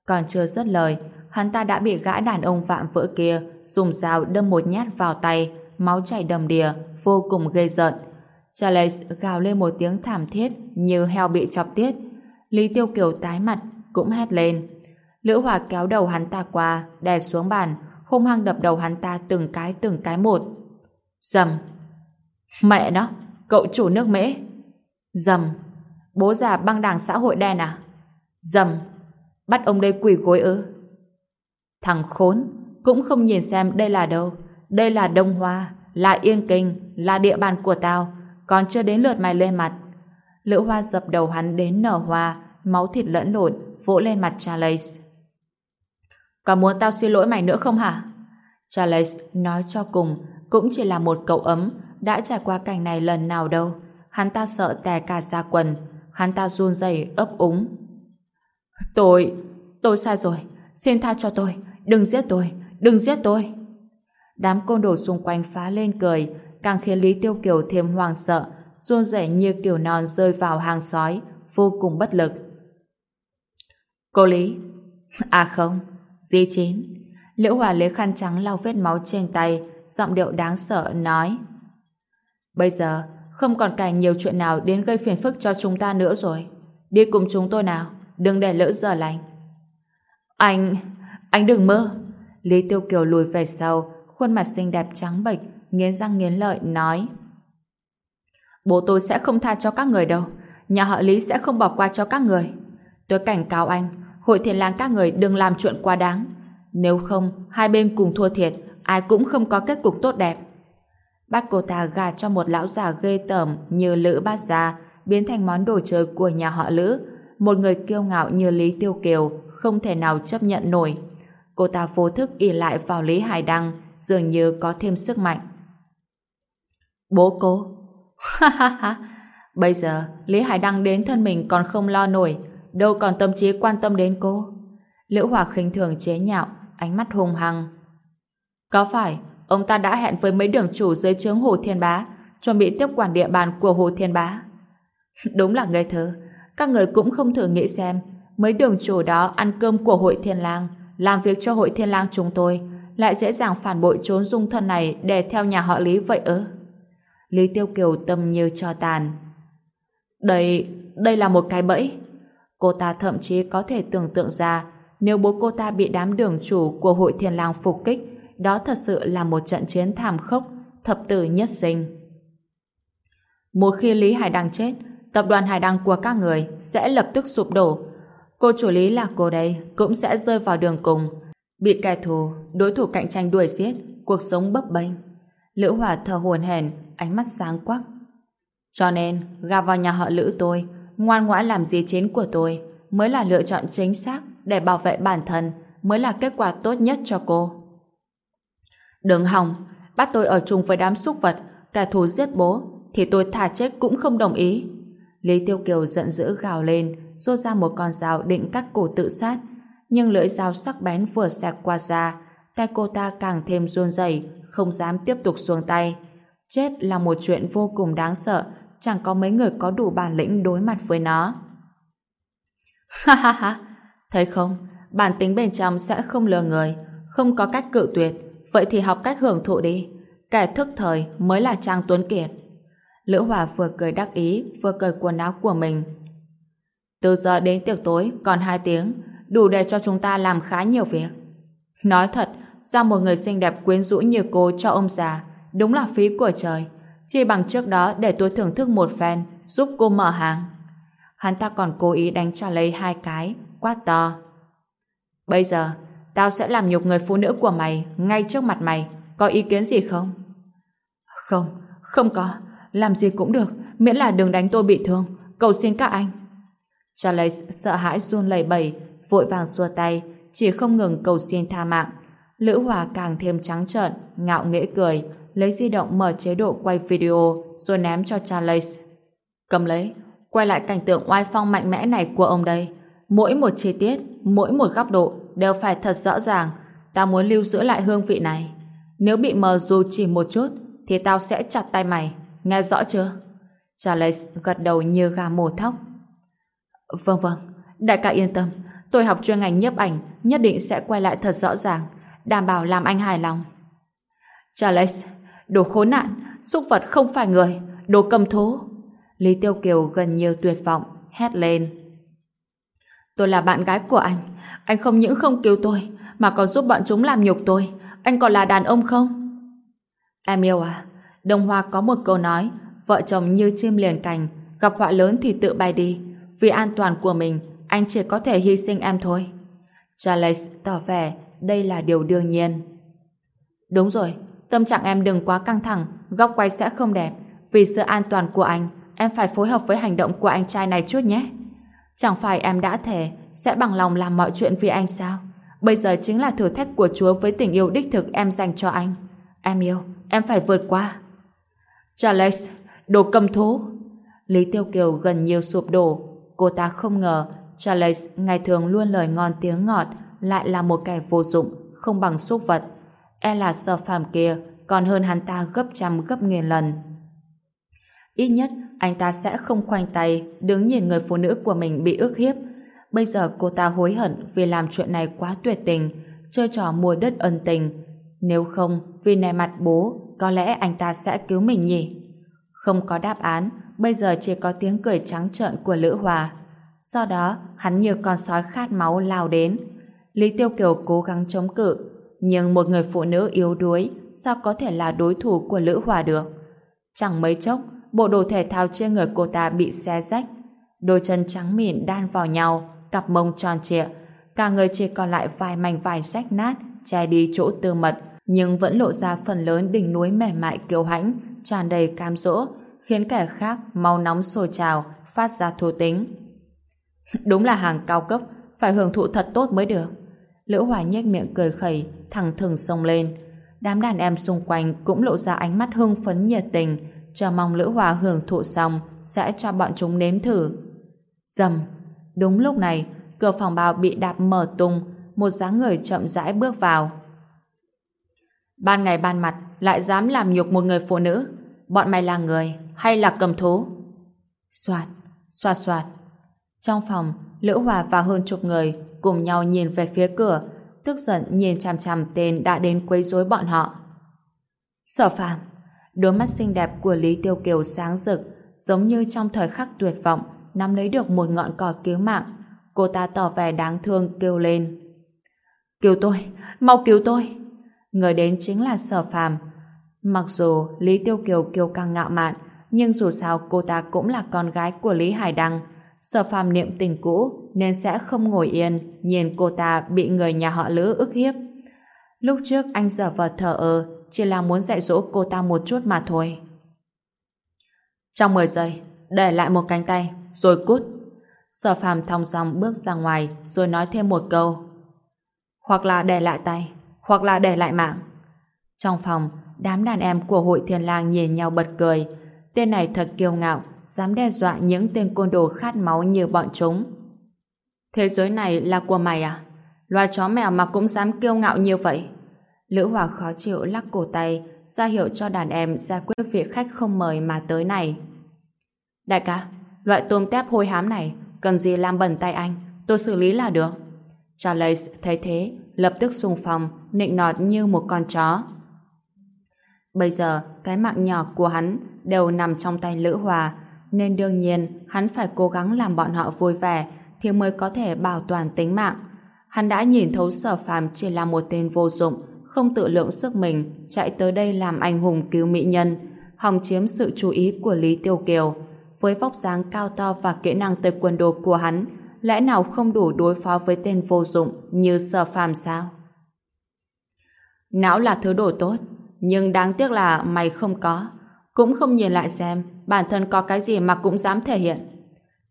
còn chưa dứt lời, hắn ta đã bị gã đàn ông vạm vỡ kia dùng dao đâm một nhát vào tay, máu chảy đầm đìa, vô cùng ghê giận. Charles gào lên một tiếng thảm thiết như heo bị chọc tiết. Lý Tiêu Kiều tái mặt, cũng hét lên. Lữ Hòa kéo đầu hắn ta qua, đè xuống bàn, hung hăng đập đầu hắn ta từng cái từng cái một. Dầm. Mẹ nó, cậu chủ nước mễ. Dầm. Bố già băng đảng xã hội đen à? Dầm. Bắt ông đây quỳ gối ư? Thằng khốn, cũng không nhìn xem đây là đâu. Đây là Đông Hoa, là Yên Kinh, là địa bàn của tao. Còn chưa đến lượt mày lên mặt. Lữ Hoa dập đầu hắn đến nở hoa, máu thịt lẫn lộn, vỗ lên mặt Charles. Còn muốn tao xin lỗi mày nữa không hả? Charles nói cho cùng, cũng chỉ là một cậu ấm, đã trải qua cảnh này lần nào đâu. Hắn ta sợ tè cả ra quần, hắn ta run rẩy ấp úng. Tôi, tôi sai rồi, xin tha cho tôi, đừng giết tôi, đừng giết tôi. Đám côn đồ xung quanh phá lên cười, càng khiến Lý Tiêu Kiều thêm hoang sợ, run rẩy như kiểu non rơi vào hang sói, vô cùng bất lực. Cô Lý, à không, Di Chín. Liễu Hòa lấy khăn trắng lau vết máu trên tay, giọng điệu đáng sợ nói. Bây giờ, không còn cảnh nhiều chuyện nào đến gây phiền phức cho chúng ta nữa rồi. Đi cùng chúng tôi nào, đừng để lỡ giờ lành. Anh, anh đừng mơ. Lý Tiêu Kiều lùi về sau, khuôn mặt xinh đẹp trắng bệch, nghiến răng nghiến lợi, nói. Bố tôi sẽ không tha cho các người đâu. Nhà họ Lý sẽ không bỏ qua cho các người. Tôi cảnh cáo anh, hội thiền lang các người đừng làm chuyện quá đáng. Nếu không, hai bên cùng thua thiệt, ai cũng không có kết cục tốt đẹp. Bắt cô ta gà cho một lão già ghê tởm như Lữ Bát Gia, biến thành món đồ chơi của nhà họ Lữ. Một người kiêu ngạo như Lý Tiêu Kiều không thể nào chấp nhận nổi. Cô ta vô thức ỉ lại vào Lý Hải Đăng, dường như có thêm sức mạnh. Bố cô? Ha ha ha! Bây giờ, Lý Hải Đăng đến thân mình còn không lo nổi, đâu còn tâm trí quan tâm đến cô. Liễu Hòa khinh thường chế nhạo, ánh mắt hung hăng. Có phải, ông ta đã hẹn với mấy đường chủ dưới trướng Hồ Thiên Bá, chuẩn bị tiếp quản địa bàn của Hồ Thiên Bá? Đúng là ngây thơ, các người cũng không thử nghĩ xem, mấy đường chủ đó ăn cơm của hội Thiên Lang, làm việc cho hội Thiên Lang chúng tôi, lại dễ dàng phản bội trốn dung thân này để theo nhà họ Lý vậy ư? Lý Tiêu Kiều tâm như cho tàn. Đây, đây là một cái bẫy. Cô ta thậm chí có thể tưởng tượng ra nếu bố cô ta bị đám đường chủ của hội thiền lang phục kích, đó thật sự là một trận chiến thảm khốc, thập tử nhất sinh. Một khi Lý Hải Đăng chết, tập đoàn Hải Đăng của các người sẽ lập tức sụp đổ. Cô chủ lý là cô đây cũng sẽ rơi vào đường cùng, bị kẻ thù, đối thủ cạnh tranh đuổi giết, cuộc sống bấp bênh. Lữ Hòa thở hồn hển, ánh mắt sáng quắc. Cho nên, gà vào nhà họ Lữ tôi, ngoan ngoãn làm gì chiến của tôi, mới là lựa chọn chính xác để bảo vệ bản thân, mới là kết quả tốt nhất cho cô. Đừng hòng, bắt tôi ở chung với đám súc vật, kẻ thù giết bố, thì tôi thả chết cũng không đồng ý. Lý Tiêu Kiều giận dữ gào lên, rút ra một con dao định cắt cổ tự sát, nhưng lưỡi dao sắc bén vừa xẹt qua da, tay cô ta càng thêm run rẩy, không dám tiếp tục xuông tay. Chết là một chuyện vô cùng đáng sợ, chẳng có mấy người có đủ bản lĩnh đối mặt với nó. Ha ha ha, thấy không, bản tính bên trong sẽ không lừa người, không có cách cự tuyệt, vậy thì học cách hưởng thụ đi. Kẻ thức thời mới là Trang Tuấn Kiệt. Lữ Hòa vừa cười đắc ý, vừa cười quần áo của mình. Từ giờ đến tiệc tối còn hai tiếng, đủ để cho chúng ta làm khá nhiều việc. Nói thật, giao một người xinh đẹp quyến rũ như cô cho ông già, đúng là phí của trời. Chỉ bằng trước đó để tôi thưởng thức một phen, giúp cô mở hàng. Hắn ta còn cố ý đánh trả lấy hai cái, quá to. Bây giờ, tao sẽ làm nhục người phụ nữ của mày ngay trước mặt mày. Có ý kiến gì không? Không, không có. Làm gì cũng được, miễn là đừng đánh tôi bị thương. Cầu xin các anh. Charles sợ hãi run lẩy bẩy, vội vàng xua tay, chỉ không ngừng cầu xin tha mạng. Lữ Hòa càng thêm trắng trợn, ngạo nghễ cười, lấy di động mở chế độ quay video rồi ném cho Charles. Cầm lấy, quay lại cảnh tượng oai phong mạnh mẽ này của ông đây. Mỗi một chi tiết, mỗi một góc độ đều phải thật rõ ràng. Tao muốn lưu giữ lại hương vị này. Nếu bị mờ dù chỉ một chút, thì tao sẽ chặt tay mày. Nghe rõ chưa? Charles gật đầu như gà mổ thóc. Vâng vâng, đại ca yên tâm. Tôi học chuyên ngành nhiếp ảnh, nhất định sẽ quay lại thật rõ ràng, đảm bảo làm anh hài lòng. Charles, đồ khốn nạn, xúc vật không phải người, đồ cầm thố. Lý Tiêu Kiều gần như tuyệt vọng, hét lên. Tôi là bạn gái của anh, anh không những không cứu tôi, mà còn giúp bọn chúng làm nhục tôi. Anh còn là đàn ông không? Em yêu à, Đông Hoa có một câu nói, vợ chồng như chim liền cành, gặp họa lớn thì tự bay đi. Vì an toàn của mình, anh chỉ có thể hy sinh em thôi. Charles tỏ vẻ đây là điều đương nhiên. Đúng rồi, tâm trạng em đừng quá căng thẳng, góc quay sẽ không đẹp. Vì sự an toàn của anh, em phải phối hợp với hành động của anh trai này chút nhé. Chẳng phải em đã thề sẽ bằng lòng làm mọi chuyện vì anh sao? Bây giờ chính là thử thách của Chúa với tình yêu đích thực em dành cho anh. Em yêu, em phải vượt qua. Charles, đồ cầm thú. Lý Tiêu Kiều gần như sụp đổ. Cô ta không ngờ Charles ngày thường luôn lời ngon tiếng ngọt lại là một kẻ vô dụng, không bằng xúc vật. E là sở phàm kia còn hơn hắn ta gấp trăm gấp nghìn lần. Ít nhất anh ta sẽ không khoanh tay đứng nhìn người phụ nữ của mình bị ức hiếp. Bây giờ cô ta hối hận vì làm chuyện này quá tuyệt tình, chơi trò mua đất ân tình. Nếu không, vì nề mặt bố, có lẽ anh ta sẽ cứu mình nhỉ? Không có đáp án, bây giờ chỉ có tiếng cười trắng trợn của Lữ Hòa. Sau đó, hắn như con sói khát máu lao đến. Lý Tiêu Kiều cố gắng chống cự, nhưng một người phụ nữ yếu đuối sao có thể là đối thủ của Lữ Hòa được? Chẳng mấy chốc, bộ đồ thể thao trên người cô ta bị xé rách. Đôi chân trắng mịn đan vào nhau, cặp mông tròn trịa, cả người chỉ còn lại vài mảnh vải rách nát, che đi chỗ tư mật, nhưng vẫn lộ ra phần lớn đỉnh núi mềm mại kiêu hãnh, tràn đầy cam dỗ, khiến kẻ khác mau nóng sôi trào, phát ra thô tính. Đúng là hàng cao cấp, phải hưởng thụ thật tốt mới được. Lữ Hoài nhếch miệng cười khẩy, thẳng thừng xông lên. Đám đàn em xung quanh cũng lộ ra ánh mắt hưng phấn nhiệt tình, chờ mong Lữ Hòa hưởng thụ xong sẽ cho bọn chúng nếm thử. Dầm! Đúng lúc này, cửa phòng bao bị đạp mở tung, một dáng người chậm rãi bước vào. Ban ngày ban mặt lại dám làm nhục một người phụ nữ. Bọn mày là người hay là cầm thú? Soạt, soạt soạt. Trong phòng, Lữ Hòa và hơn chục người cùng nhau nhìn về phía cửa, tức giận nhìn chằm chằm tên đã đến quấy rối bọn họ. Sở phàm, đôi mắt xinh đẹp của Lý Tiêu Kiều sáng rực, giống như trong thời khắc tuyệt vọng, nắm lấy được một ngọn cỏ cứu mạng, cô ta tỏ vẻ đáng thương kêu lên. Cứu tôi, mau cứu tôi. Người đến chính là Sở Phàm. Mặc dù Lý Tiêu Kiều kiêu căng ngạo mạn, nhưng dù sao cô ta cũng là con gái của Lý Hải Đăng. Sở Phàm niệm tình cũ nên sẽ không ngồi yên nhìn cô ta bị người nhà họ Lữ ức hiếp. Lúc trước anh giờ vờ thờ ơ chỉ là muốn dạy dỗ cô ta một chút mà thôi. Trong 10 giây, để lại một cánh tay, rồi cút. Sở phàm thong dong bước ra ngoài, rồi nói thêm một câu. Hoặc là để lại tay, hoặc là để lại mạng. Trong phòng, đám đàn em của hội thiên lang nhìn nhau bật cười. Tên này thật kiêu ngạo, dám đe dọa những tên côn đồ khát máu như bọn chúng. Thế giới này là của mày à? Loài chó mèo mà cũng dám kiêu ngạo như vậy. Lữ Hòa khó chịu lắc cổ tay, ra hiệu cho đàn em giải quyết việc khách không mời mà tới này. Đại ca, loại tôm tép hôi hám này, cần gì làm bẩn tay anh, tôi xử lý là được. Charles thấy thế, lập tức xung phong, nịnh nọt như một con chó. Bây giờ, cái mạng nhỏ của hắn đều nằm trong tay Lữ Hòa, nên đương nhiên hắn phải cố gắng làm bọn họ vui vẻ thì mới có thể bảo toàn tính mạng. Hắn đã nhìn thấu sở phàm chỉ là một tên vô dụng, không tự lượng sức mình, chạy tới đây làm anh hùng cứu mỹ nhân, hòng chiếm sự chú ý của Lý Tiêu Kiều. Với vóc dáng cao to và kỹ năng tịch quân đồ của hắn, lẽ nào không đủ đối phó với tên vô dụng như sở phàm sao? Não là thứ đồ tốt, nhưng đáng tiếc là mày không có. Cũng không nhìn lại xem bản thân có cái gì mà cũng dám thể hiện.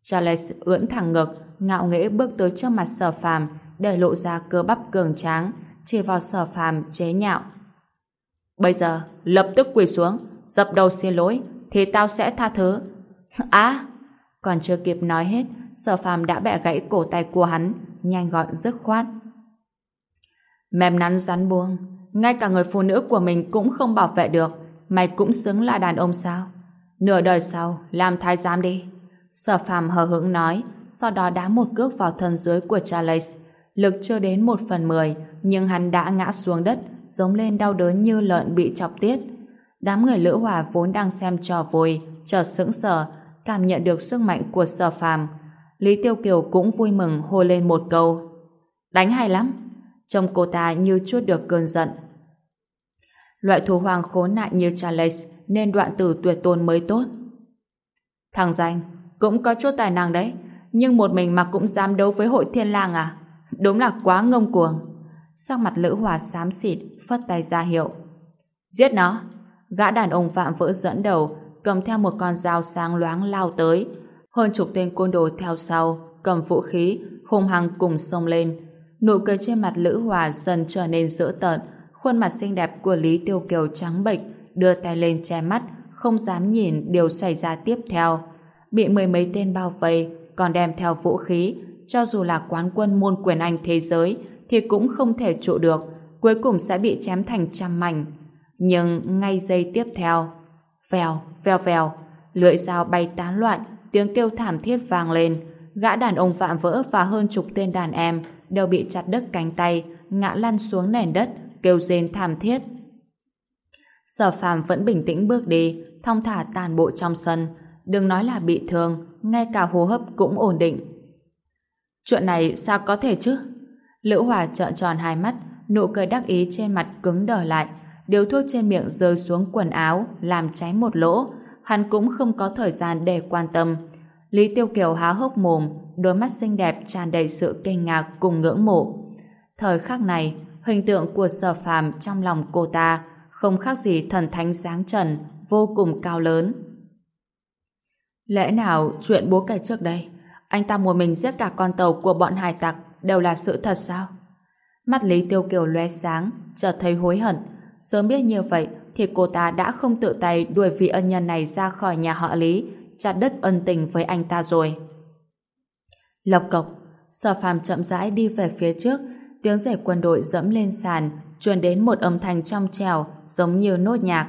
Charles ưỡn thẳng ngực, ngạo nghễ bước tới trước mặt sở phàm để lộ ra cơ bắp cường tráng, chỉ vào sở phàm chế nhạo. Bây giờ, lập tức quỳ xuống, dập đầu xin lỗi, thì tao sẽ tha thứ. Á! còn chưa kịp nói hết, sở phàm đã bẻ gãy cổ tay của hắn, nhanh gọn dứt khoát. Mềm nắn rắn buông, ngay cả người phụ nữ của mình cũng không bảo vệ được, mày cũng xứng là đàn ông sao? Nửa đời sau, làm thái giám đi. Sở phàm hờ hững nói, sau đó đá một cước vào thân dưới của Charles. Lực chưa đến một phần mười, nhưng hắn đã ngã xuống đất, giống lên đau đớn như lợn bị chọc tiết. Đám người lữ hòa vốn đang xem trò vui, chợt sững sờ, cảm nhận được sức mạnh của sở phàm. Lý Tiêu Kiều cũng vui mừng hô lên một câu. Đánh hay lắm. Trông cô ta như chút được cơn giận. Loại thú hoàng khốn nạn như Charles nên đoạn tử tuyệt tôn mới tốt. Thằng danh, cũng có chút tài năng đấy, nhưng một mình mà cũng dám đấu với hội thiên lang à? Đúng là quá ngông cuồng. Sắc mặt Lữ Hòa xám xịt, phất tay ra hiệu. Giết nó! Gã đàn ông vạm vỡ dẫn đầu, cầm theo một con dao sáng loáng lao tới. Hơn chục tên côn đồ theo sau, cầm vũ khí, hung hăng cùng xông lên. Nụ cười trên mặt Lữ Hòa dần trở nên dữ tợn, khuôn mặt xinh đẹp của Lý Tiêu Kiều trắng bệch, đưa tay lên che mắt, không dám nhìn điều xảy ra tiếp theo. Bị mười mấy tên bao vây, còn đem theo vũ khí, cho dù là quán quân môn quyền Anh thế giới thì cũng không thể trụ được, cuối cùng sẽ bị chém thành trăm mảnh. Nhưng ngay giây tiếp theo, vèo, vèo vèo, lưỡi dao bay tán loạn, tiếng kêu thảm thiết vang lên, gã đàn ông vạm vỡ và hơn chục tên đàn em đều bị chặt đứt cánh tay, ngã lăn xuống nền đất, kêu rên thảm thiết. Sở phàm vẫn bình tĩnh bước đi, thong thả tàn bộ trong sân, đừng nói là bị thương, ngay cả hô hấp cũng ổn định. Chuyện này sao có thể chứ? Lữ Hòa trợn tròn hai mắt, nụ cười đắc ý trên mặt cứng đờ lại, điều thuốc trên miệng rơi xuống quần áo, làm cháy một lỗ. Hắn cũng không có thời gian để quan tâm. Lý Tiêu Kiều há hốc mồm, đôi mắt xinh đẹp tràn đầy sự kinh ngạc cùng ngưỡng mộ. Thời khắc này, hình tượng của sở phàm trong lòng cô ta không khác gì thần thánh sáng trần, vô cùng cao lớn. Lẽ nào chuyện bố kể trước đây anh ta một mình giết cả con tàu của bọn hải tặc đều là sự thật sao? Mắt Lý Tiêu Kiều lóe sáng, chợt thấy hối hận. Sớm biết như vậy thì cô ta đã không tự tay đuổi vị ân nhân này ra khỏi nhà họ Lý, chặt đất ân tình với anh ta rồi. Lộc cộc, sở phàm chậm rãi đi về phía trước, tiếng rể quân đội dẫm lên sàn, truyền đến một âm thanh trong trèo giống như nốt nhạc.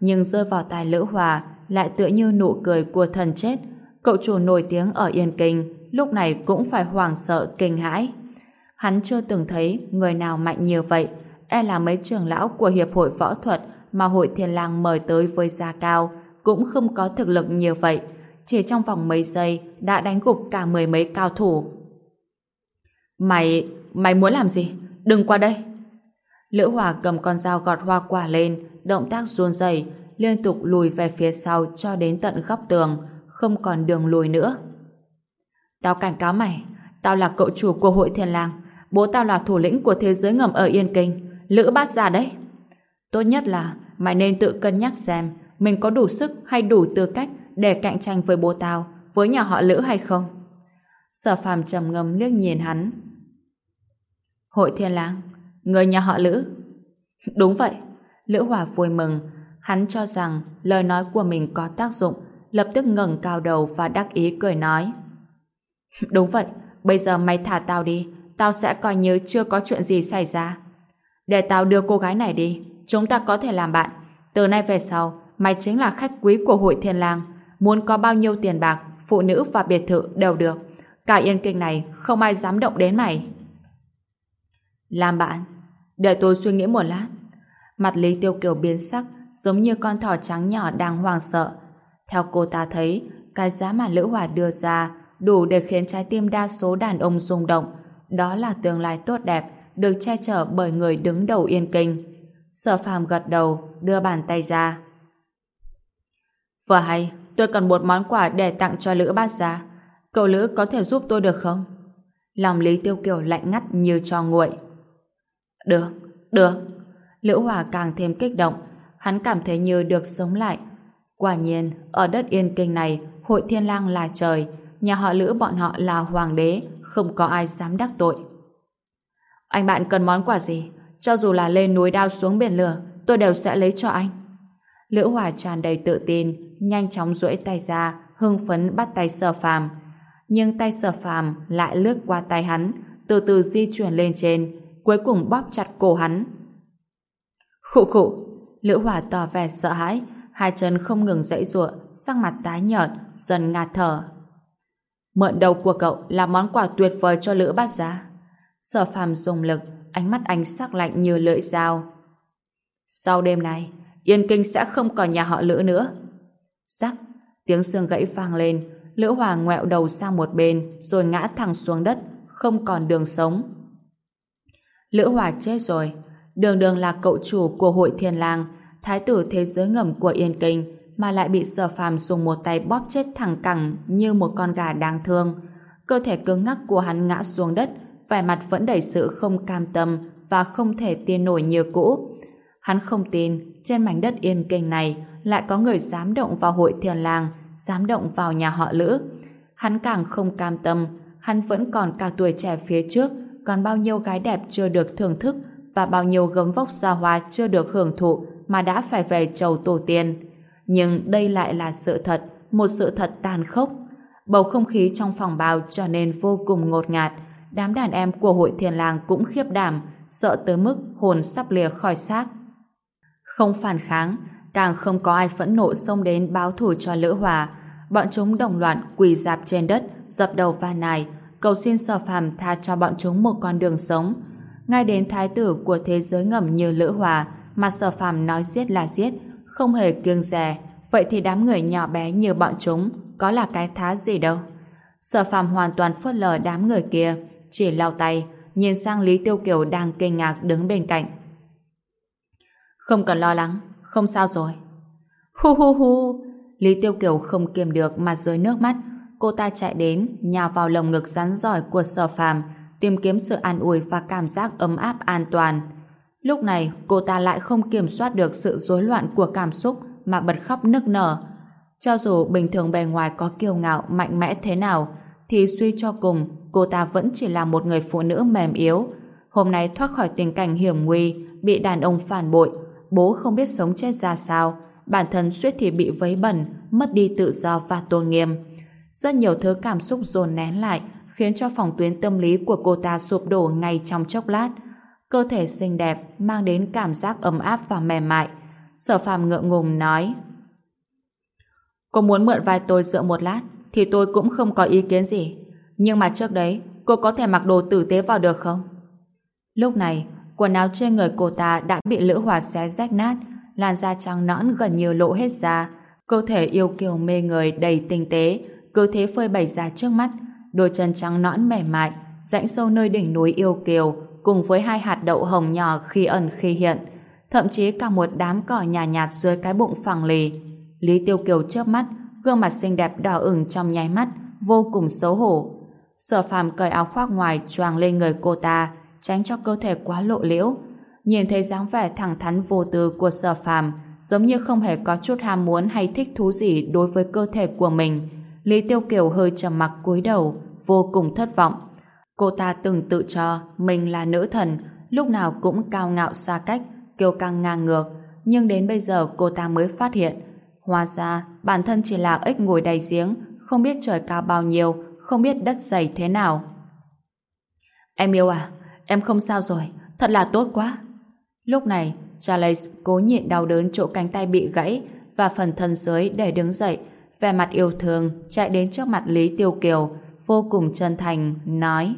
Nhưng rơi vào tai Lữ Hòa lại tựa như nụ cười của thần chết, cậu chủ nổi tiếng ở Yên Kinh lúc này cũng phải hoảng sợ kinh hãi. Hắn chưa từng thấy người nào mạnh như vậy, e là mấy trưởng lão của Hiệp hội Võ thuật mà hội thiên lang mời tới với giá cao cũng không có thực lực như vậy. Chỉ trong vòng mấy giây đã đánh gục cả mười mấy cao thủ. Mày, mày muốn làm gì? Đừng qua đây. Lữ Hòa cầm con dao gọt hoa quả lên, động tác run rẩy, liên tục lùi về phía sau cho đến tận góc tường, không còn đường lùi nữa. Tao cảnh cáo mày, tao là cậu chủ của hội thiên lang, bố tao là thủ lĩnh của thế giới ngầm ở Yên Kinh, Lữ bát già đấy. Tốt nhất là mày nên tự cân nhắc xem mình có đủ sức hay đủ tư cách để cạnh tranh với bố tao, với nhà họ Lữ hay không. Sở phàm trầm ngâm liếc nhìn hắn. Hội thiên lang, người nhà họ Lữ. Đúng vậy, Lữ Hòa vui mừng, hắn cho rằng lời nói của mình có tác dụng, lập tức ngẩng cao đầu và đắc ý cười nói. Đúng vậy, bây giờ mày thả tao đi, tao sẽ coi như chưa có chuyện gì xảy ra. Để tao đưa cô gái này đi, chúng ta có thể làm bạn. Từ nay về sau, mày chính là khách quý của hội thiên lang. Muốn có bao nhiêu tiền bạc, phụ nữ và biệt thự đều được. Cả yên kinh này không ai dám động đến mày. Làm bạn, để tôi suy nghĩ một lát. Mặt Lý Tiêu Kiều biến sắc, giống như con thỏ trắng nhỏ đang hoang sợ. Theo cô ta thấy, cái giá mà Lữ Hòa đưa ra đủ để khiến trái tim đa số đàn ông rung động. Đó là tương lai tốt đẹp, được che chở bởi người đứng đầu yên kinh. Sở phàm gật đầu, đưa bàn tay ra. Vừa hay, tôi cần một món quà để tặng cho Lữ bát gia. Cậu Lữ có thể giúp tôi được không? Lòng Lý Tiêu Kiều lạnh ngắt như cho nguội. Được, được. Lữ Hòa càng thêm kích động, hắn cảm thấy như được sống lại. Quả nhiên, ở đất yên kinh này, hội thiên lang là trời, nhà họ Lữ bọn họ là hoàng đế, không có ai dám đắc tội. Anh bạn cần món quà gì? Cho dù là lên núi đao xuống biển lửa, tôi đều sẽ lấy cho anh. Lữ Hòa tràn đầy tự tin, nhanh chóng duỗi tay ra, hưng phấn bắt tay sở phàm. Nhưng tay sở phàm lại lướt qua tay hắn, từ từ di chuyển lên trên, cuối cùng bóp chặt cổ hắn. Khụ khụ, Lữ Hòa tỏ vẻ sợ hãi, hai chân không ngừng dãy giụa, sắc mặt tái nhợt, dần ngạt thở. Mượn đầu của cậu là món quà tuyệt vời cho Lữ bát giá. Sở phàm dùng lực, ánh mắt anh sắc lạnh như lưỡi dao. Sau đêm này, Yên Kinh sẽ không còn nhà họ Lữ nữa. Rắc, tiếng xương gãy vang lên, Lữ Hòa ngoẹo đầu sang một bên rồi ngã thẳng xuống đất, không còn đường sống. Lữ Hòa chết rồi, đường đường là cậu chủ của hội thiên lang, thái tử thế giới ngầm của Yên Kinh, mà lại bị sở phàm dùng một tay bóp chết thẳng cẳng như một con gà đáng thương. Cơ thể cứng ngắc của hắn ngã xuống đất, vẻ mặt vẫn đầy sự không cam tâm và không thể tiên nổi như cũ. Hắn không tin trên mảnh đất yên kinh này lại có người dám động vào hội thiền làng, dám động vào nhà họ Lữ. Hắn càng không cam tâm, hắn vẫn còn cả tuổi trẻ phía trước, còn bao nhiêu gái đẹp chưa được thưởng thức và bao nhiêu gấm vóc xa hoa chưa được hưởng thụ mà đã phải về chầu tổ tiên. Nhưng đây lại là sự thật, một sự thật tàn khốc. Bầu không khí trong phòng bào trở nên vô cùng ngột ngạt, đám đàn em của hội thiền làng cũng khiếp đảm, sợ tới mức hồn sắp lìa khỏi xác. Không phản kháng, càng không có ai phẫn nộ xông đến báo thù cho Lữ Hòa. Bọn chúng đồng loạt quỳ dạp trên đất, dập đầu và nài, cầu xin sở phàm tha cho bọn chúng một con đường sống. Ngay đến thái tử của thế giới ngầm như Lữ Hòa mà sở phàm nói giết là giết, không hề kiêng dè. Vậy thì đám người nhỏ bé như bọn chúng có là cái thá gì đâu. Sở phàm hoàn toàn phớt lờ đám người kia, chỉ lau tay, nhìn sang Lý Tiêu Kiều đang kinh ngạc đứng bên cạnh. Không cần lo lắng, không sao rồi. Hu hu hu, Lý Tiêu Kiều không kiềm được mà rơi nước mắt. Cô ta chạy đến, nhào vào lồng ngực rắn giỏi của sở phàm, tìm kiếm sự an ủi và cảm giác ấm áp an toàn. Lúc này, cô ta lại không kiểm soát được sự rối loạn của cảm xúc mà bật khóc nức nở. Cho dù bình thường bề ngoài có kiêu ngạo, mạnh mẽ thế nào, thì suy cho cùng, cô ta vẫn chỉ là một người phụ nữ mềm yếu. Hôm nay thoát khỏi tình cảnh hiểm nguy, bị đàn ông phản bội, bố không biết sống chết ra sao, bản thân suýt thì bị vấy bẩn, mất đi tự do và tôn nghiêm. Rất nhiều thứ cảm xúc dồn nén lại, khiến cho phòng tuyến tâm lý của cô ta sụp đổ ngay trong chốc lát. Cơ thể xinh đẹp mang đến cảm giác ấm áp và mềm mại. Sở phàm ngượng ngùng nói Cô muốn mượn vai tôi dựa một lát thì tôi cũng không có ý kiến gì. Nhưng mà trước đấy, cô có thể mặc đồ tử tế vào được không? Lúc này, quần áo trên người cô ta đã bị lữ hòa xé rách nát, làn da trắng nõn gần như lộ hết ra, cơ thể yêu kiều mê người đầy tinh tế, cứ thế phơi bày ra trước mắt, đôi chân trắng nõn mềm mại, rãnh sâu nơi đỉnh núi yêu kiều, cùng với hai hạt đậu hồng nhỏ khi ẩn khi hiện, thậm chí cả một đám cỏ nhạt, nhạt dưới cái bụng phẳng lì. Lý Tiêu Kiều chớp mắt, gương mặt xinh đẹp đỏ ửng trong nháy mắt, vô cùng xấu hổ. Sở phàm cởi áo khoác ngoài choàng lên người cô ta, tránh cho cơ thể quá lộ liễu. Nhìn thấy dáng vẻ thẳng thắn vô tư của sở phàm, giống như không hề có chút ham muốn hay thích thú gì đối với cơ thể của mình. Lý Tiêu Kiều hơi trầm mặc cúi đầu, vô cùng thất vọng. Cô ta từng tự cho mình là nữ thần, lúc nào cũng cao ngạo xa cách, kiêu căng ngang ngược, nhưng đến bây giờ cô ta mới phát hiện, hóa ra bản thân chỉ là ếch ngồi đầy giếng, không biết trời cao bao nhiêu, không biết đất dày thế nào. Em yêu à, em không sao rồi, thật là tốt quá. Lúc này, Charles cố nhịn đau đớn chỗ cánh tay bị gãy và phần thân dưới để đứng dậy, vẻ mặt yêu thương chạy đến trước mặt Lý Tiêu Kiều, vô cùng chân thành, nói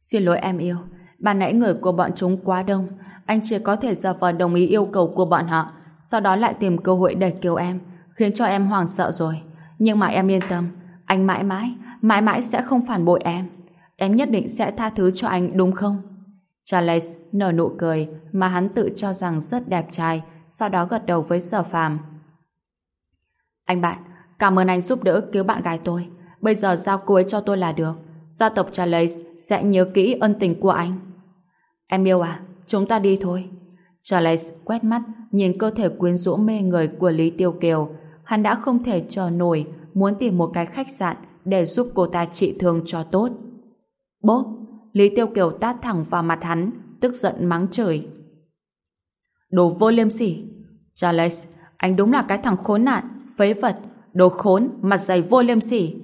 Xin lỗi em yêu, ban nãy người của bọn chúng quá đông, anh chỉ có thể giờ vờ đồng ý yêu cầu của bọn họ, sau đó lại tìm cơ hội để kiều em, khiến cho em hoảng sợ rồi. Nhưng mà em yên tâm, anh mãi mãi, mãi mãi sẽ không phản bội em. Em nhất định sẽ tha thứ cho anh đúng không? Charles nở nụ cười mà hắn tự cho rằng rất đẹp trai, sau đó gật đầu với sở phàm. Anh bạn, cảm ơn anh giúp đỡ cứu bạn gái tôi. Bây giờ giao cô ấy cho tôi là được. Gia tộc Charles sẽ nhớ kỹ ân tình của anh. Em yêu à, chúng ta đi thôi. Charles quét mắt nhìn cơ thể quyến rũ mê người của Lý Tiêu Kiều. Hắn đã không thể chờ nổi muốn tìm một cái khách sạn để giúp cô ta trị thương cho tốt. Bốp! Lý Tiêu Kiều tát thẳng vào mặt hắn, tức giận mắng trời. Đồ vô liêm sỉ! Charles, anh đúng là cái thằng khốn nạn, phế vật, đồ khốn, mặt dày vô liêm sỉ.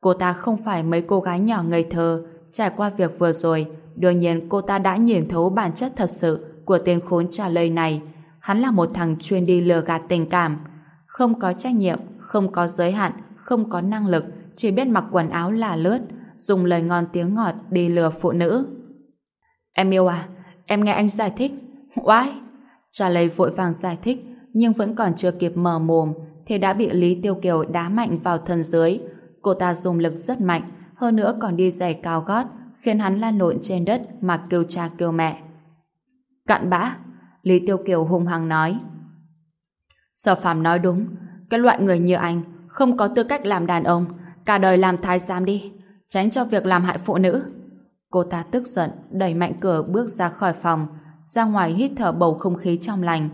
Cô ta không phải mấy cô gái nhỏ ngây thơ, trải qua việc vừa rồi, đương nhiên cô ta đã nhìn thấu bản chất thật sự của tên khốn trả lời này. Hắn là một thằng chuyên đi lừa gạt tình cảm, không có trách nhiệm, không có giới hạn, không có năng lực, chỉ biết mặc quần áo là lướt, dùng lời ngon tiếng ngọt đi lừa phụ nữ. Em yêu à, em nghe anh giải thích. Oái! Trả lời vội vàng giải thích, nhưng vẫn còn chưa kịp mở mồm, thì đã bị Lý Tiêu Kiều đá mạnh vào thân dưới. Cô ta dùng lực rất mạnh, hơn nữa còn đi giày cao gót, khiến hắn lan lộn trên đất mà kêu cha kêu mẹ. Cặn bã! Lý Tiêu Kiều hung hăng nói. Sở phàm nói đúng, cái loại người như anh không có tư cách làm đàn ông, cả đời làm thái giám đi, tránh cho việc làm hại phụ nữ. Cô ta tức giận, đẩy mạnh cửa bước ra khỏi phòng, ra ngoài hít thở bầu không khí trong lành.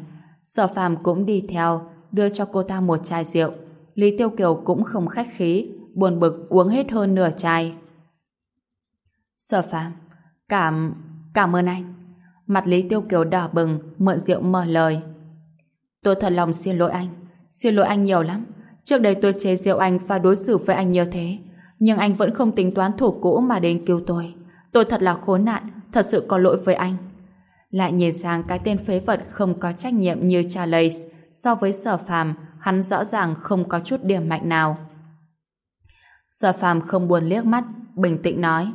Sở phàm cũng đi theo, đưa cho cô ta một chai rượu. Lý Tiêu Kiều cũng không khách khí, buồn bực uống hết hơn nửa chai. Sở phàm, cảm, cảm ơn anh. Mặt Lý Tiêu Kiều đỏ bừng, mượn rượu mở lời. Tôi thật lòng xin lỗi anh. Xin lỗi anh nhiều lắm. Trước đây tôi chế rượu anh và đối xử với anh như thế. Nhưng anh vẫn không tính toán thủ cũ mà đến cứu tôi. Tôi thật là khốn nạn, thật sự có lỗi với anh. Lại nhìn sang cái tên phế vật không có trách nhiệm như Charles, so với sở phàm, hắn rõ ràng không có chút điểm mạnh nào. Sở phàm không buồn liếc mắt, bình tĩnh nói.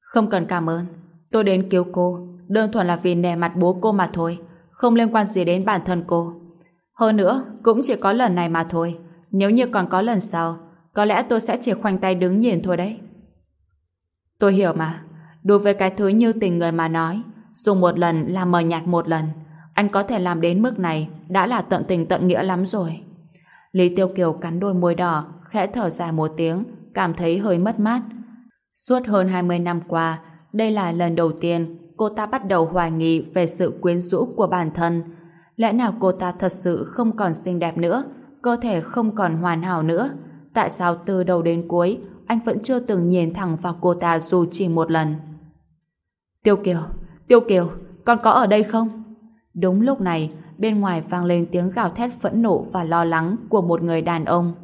Không cần cảm ơn, tôi đến cứu cô, đơn thuần là vì nề mặt bố cô mà thôi, không liên quan gì đến bản thân cô. Hơn nữa, cũng chỉ có lần này mà thôi, nếu như còn có lần sau, có lẽ tôi sẽ chỉ khoanh tay đứng nhìn thôi đấy. Tôi hiểu mà, đối với cái thứ như tình người mà nói, dùng một lần là mờ nhạt một lần, anh có thể làm đến mức này đã là tận tình tận nghĩa lắm rồi. Lý Tiêu Kiều cắn đôi môi đỏ, khẽ thở dài một tiếng, cảm thấy hơi mất mát. Suốt hơn 20 năm qua, đây là lần đầu tiên cô ta bắt đầu hoài nghi về sự quyến rũ của bản thân. Lẽ nào cô ta thật sự không còn xinh đẹp nữa, cơ thể không còn hoàn hảo nữa? Tại sao từ đầu đến cuối anh vẫn chưa từng nhìn thẳng vào cô ta dù chỉ một lần? Tiêu Kiều, Tiêu Kiều, con có ở đây không? Đúng lúc này, bên ngoài vang lên tiếng gào thét phẫn nộ và lo lắng của một người đàn ông.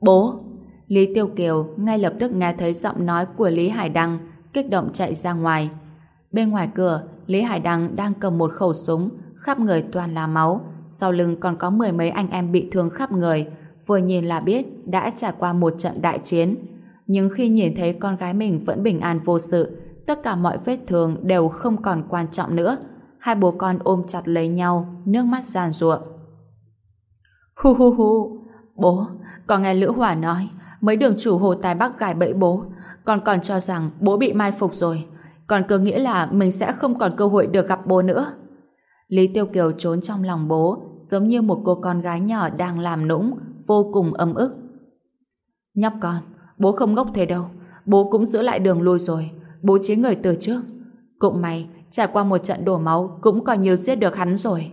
Bố! Lý Tiêu Kiều ngay lập tức nghe thấy giọng nói của Lý Hải Đăng, kích động chạy ra ngoài. Bên ngoài cửa, Lý Hải Đăng đang cầm một khẩu súng, khắp người toàn là máu, sau lưng còn có mười mấy anh em bị thương khắp người, vừa nhìn là biết đã trải qua một trận đại chiến. Nhưng khi nhìn thấy con gái mình vẫn bình an vô sự, tất cả mọi vết thương đều không còn quan trọng nữa. Hai bố con ôm chặt lấy nhau, nước mắt giàn ruộng. Hu hu hu, bố, con nghe Lữ Hỏa nói, mấy đường chủ hồ tài Bắc gài bẫy bố, con còn cho rằng bố bị mai phục rồi. còn cứ nghĩ là mình sẽ không còn cơ hội được gặp bố nữa. Lý Tiêu Kiều trốn trong lòng bố, giống như một cô con gái nhỏ đang làm nũng, vô cùng ấm ức. Nhóc con, bố không ngốc thế đâu. Bố cũng giữ lại đường lui rồi. Bố chế người từ trước. Cũng may, trải qua một trận đổ máu cũng coi như giết được hắn rồi.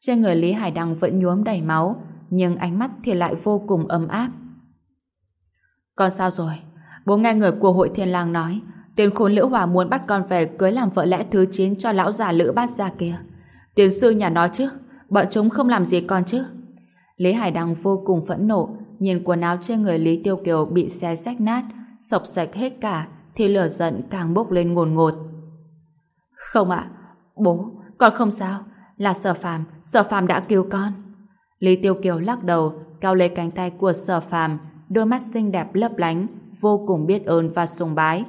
Trên người Lý Hải Đăng vẫn nhuốm đầy máu, nhưng ánh mắt thì lại vô cùng ấm áp. Con sao rồi? Bố nghe người của hội thiên lang nói tiền khốn Lữ Hòa muốn bắt con về cưới làm vợ lẽ thứ 9 cho lão già Lữ Bát gia kia. Tiến sư nhà nó chứ, bọn chúng không làm gì con chứ. Lý Hải Đăng vô cùng phẫn nộ, nhìn quần áo trên người Lý Tiêu Kiều bị xé rách nát, sọc sạch hết cả, thì lửa giận càng bốc lên ngồn ngột. Không ạ, bố, con không sao, là sở phàm, sở phàm đã cứu con. Lý Tiêu Kiều lắc đầu, cao lấy cánh tay của sở phàm, đôi mắt xinh đẹp lấp lánh, vô cùng biết ơn và sùng bái.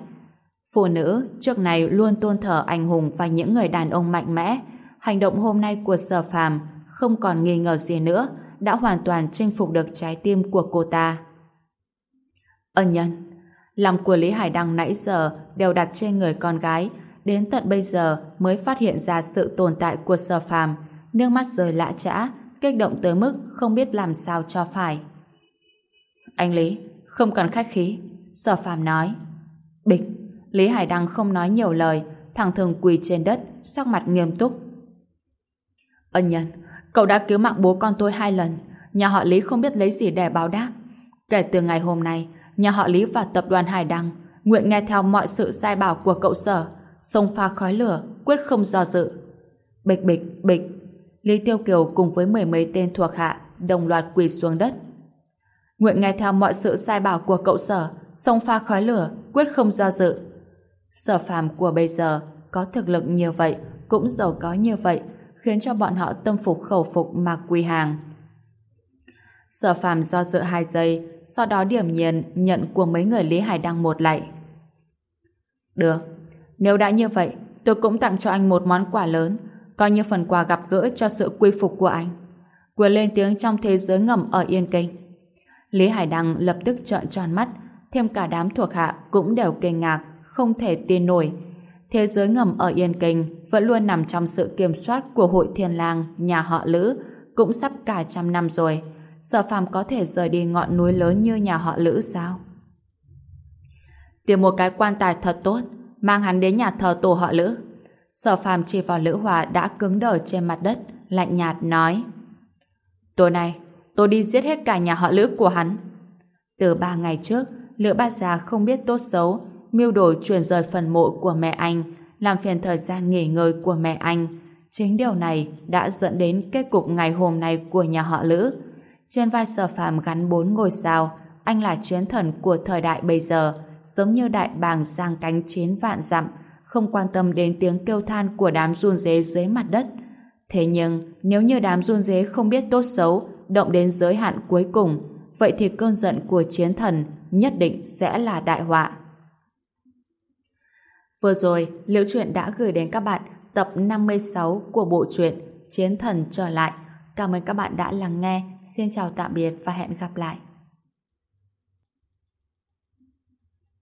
Phụ nữ trước này luôn tôn thờ anh hùng và những người đàn ông mạnh mẽ. Hành động hôm nay của sở phàm không còn nghi ngờ gì nữa, đã hoàn toàn chinh phục được trái tim của cô ta. Ân nhân Lòng của Lý Hải Đăng nãy giờ đều đặt trên người con gái, đến tận bây giờ mới phát hiện ra sự tồn tại của sở phàm, nước mắt rơi lạ chã, kích động tới mức không biết làm sao cho phải. Anh Lý, không cần khách khí, sở phàm nói. Bịch, Lý Hải Đăng không nói nhiều lời, thẳng thường quỳ trên đất, sắc mặt nghiêm túc. Ân nhân, cậu đã cứu mạng bố con tôi hai lần, nhà họ Lý không biết lấy gì để báo đáp. Kể từ ngày hôm nay, nhà họ Lý và tập đoàn Hải Đăng nguyện nghe theo mọi sự sai bảo của cậu sở, sông pha khói lửa, quyết không do dự. Bịch bịch, bịch, Lý Tiêu Kiều cùng với mười mấy tên thuộc hạ đồng loạt quỳ xuống đất. Nguyện nghe theo mọi sự sai bảo của cậu sở, sông pha khói lửa, quyết không do dự. Sở phàm của bây giờ có thực lực như vậy, cũng giàu có như vậy, khiến cho bọn họ tâm phục khẩu phục mà quỳ hàng. Sở phàm do dự hai giây, sau đó điểm nhiên nhận của mấy người Lý Hải Đăng một lạy. Được, nếu đã như vậy, tôi cũng tặng cho anh một món quà lớn, coi như phần quà gặp gỡ cho sự quy phục của anh. Quyền lên tiếng trong thế giới ngầm ở Yên Kinh. Lý Hải Đăng lập tức trợn tròn mắt, thêm cả đám thuộc hạ cũng đều kinh ngạc, không thể tin nổi. Thế giới ngầm ở Yên Kinh vẫn luôn nằm trong sự kiểm soát của hội thiên lang nhà họ Lữ, cũng sắp cả trăm năm rồi. Sở phàm có thể rời đi ngọn núi lớn như nhà họ Lữ sao? Tìm một cái quan tài thật tốt, mang hắn đến nhà thờ tổ họ Lữ. Sở phàm chỉ vào Lữ Hòa đã cứng đờ trên mặt đất, lạnh nhạt nói. Tối nay, tôi đi giết hết cả nhà họ Lữ của hắn. Từ ba ngày trước, Lữ Bát Gia không biết tốt xấu, mưu đồ chuyển rời phần mộ của mẹ anh, làm phiền thời gian nghỉ ngơi của mẹ anh. Chính điều này đã dẫn đến kết cục ngày hôm nay của nhà họ Lữ. Trên vai sở phàm gắn bốn ngôi sao, anh là chiến thần của thời đại bây giờ, giống như đại bàng giang cánh chiến vạn dặm, không quan tâm đến tiếng kêu than của đám run dế dưới mặt đất. Thế nhưng, nếu như đám run dế không biết tốt xấu, động đến giới hạn cuối cùng, vậy thì cơn giận của chiến thần nhất định sẽ là đại họa. Vừa rồi, Liễu Chuyện đã gửi đến các bạn tập 56 của bộ truyện Chiến Thần Trở Lại. Cảm ơn các bạn đã lắng nghe. Xin chào tạm biệt và hẹn gặp lại.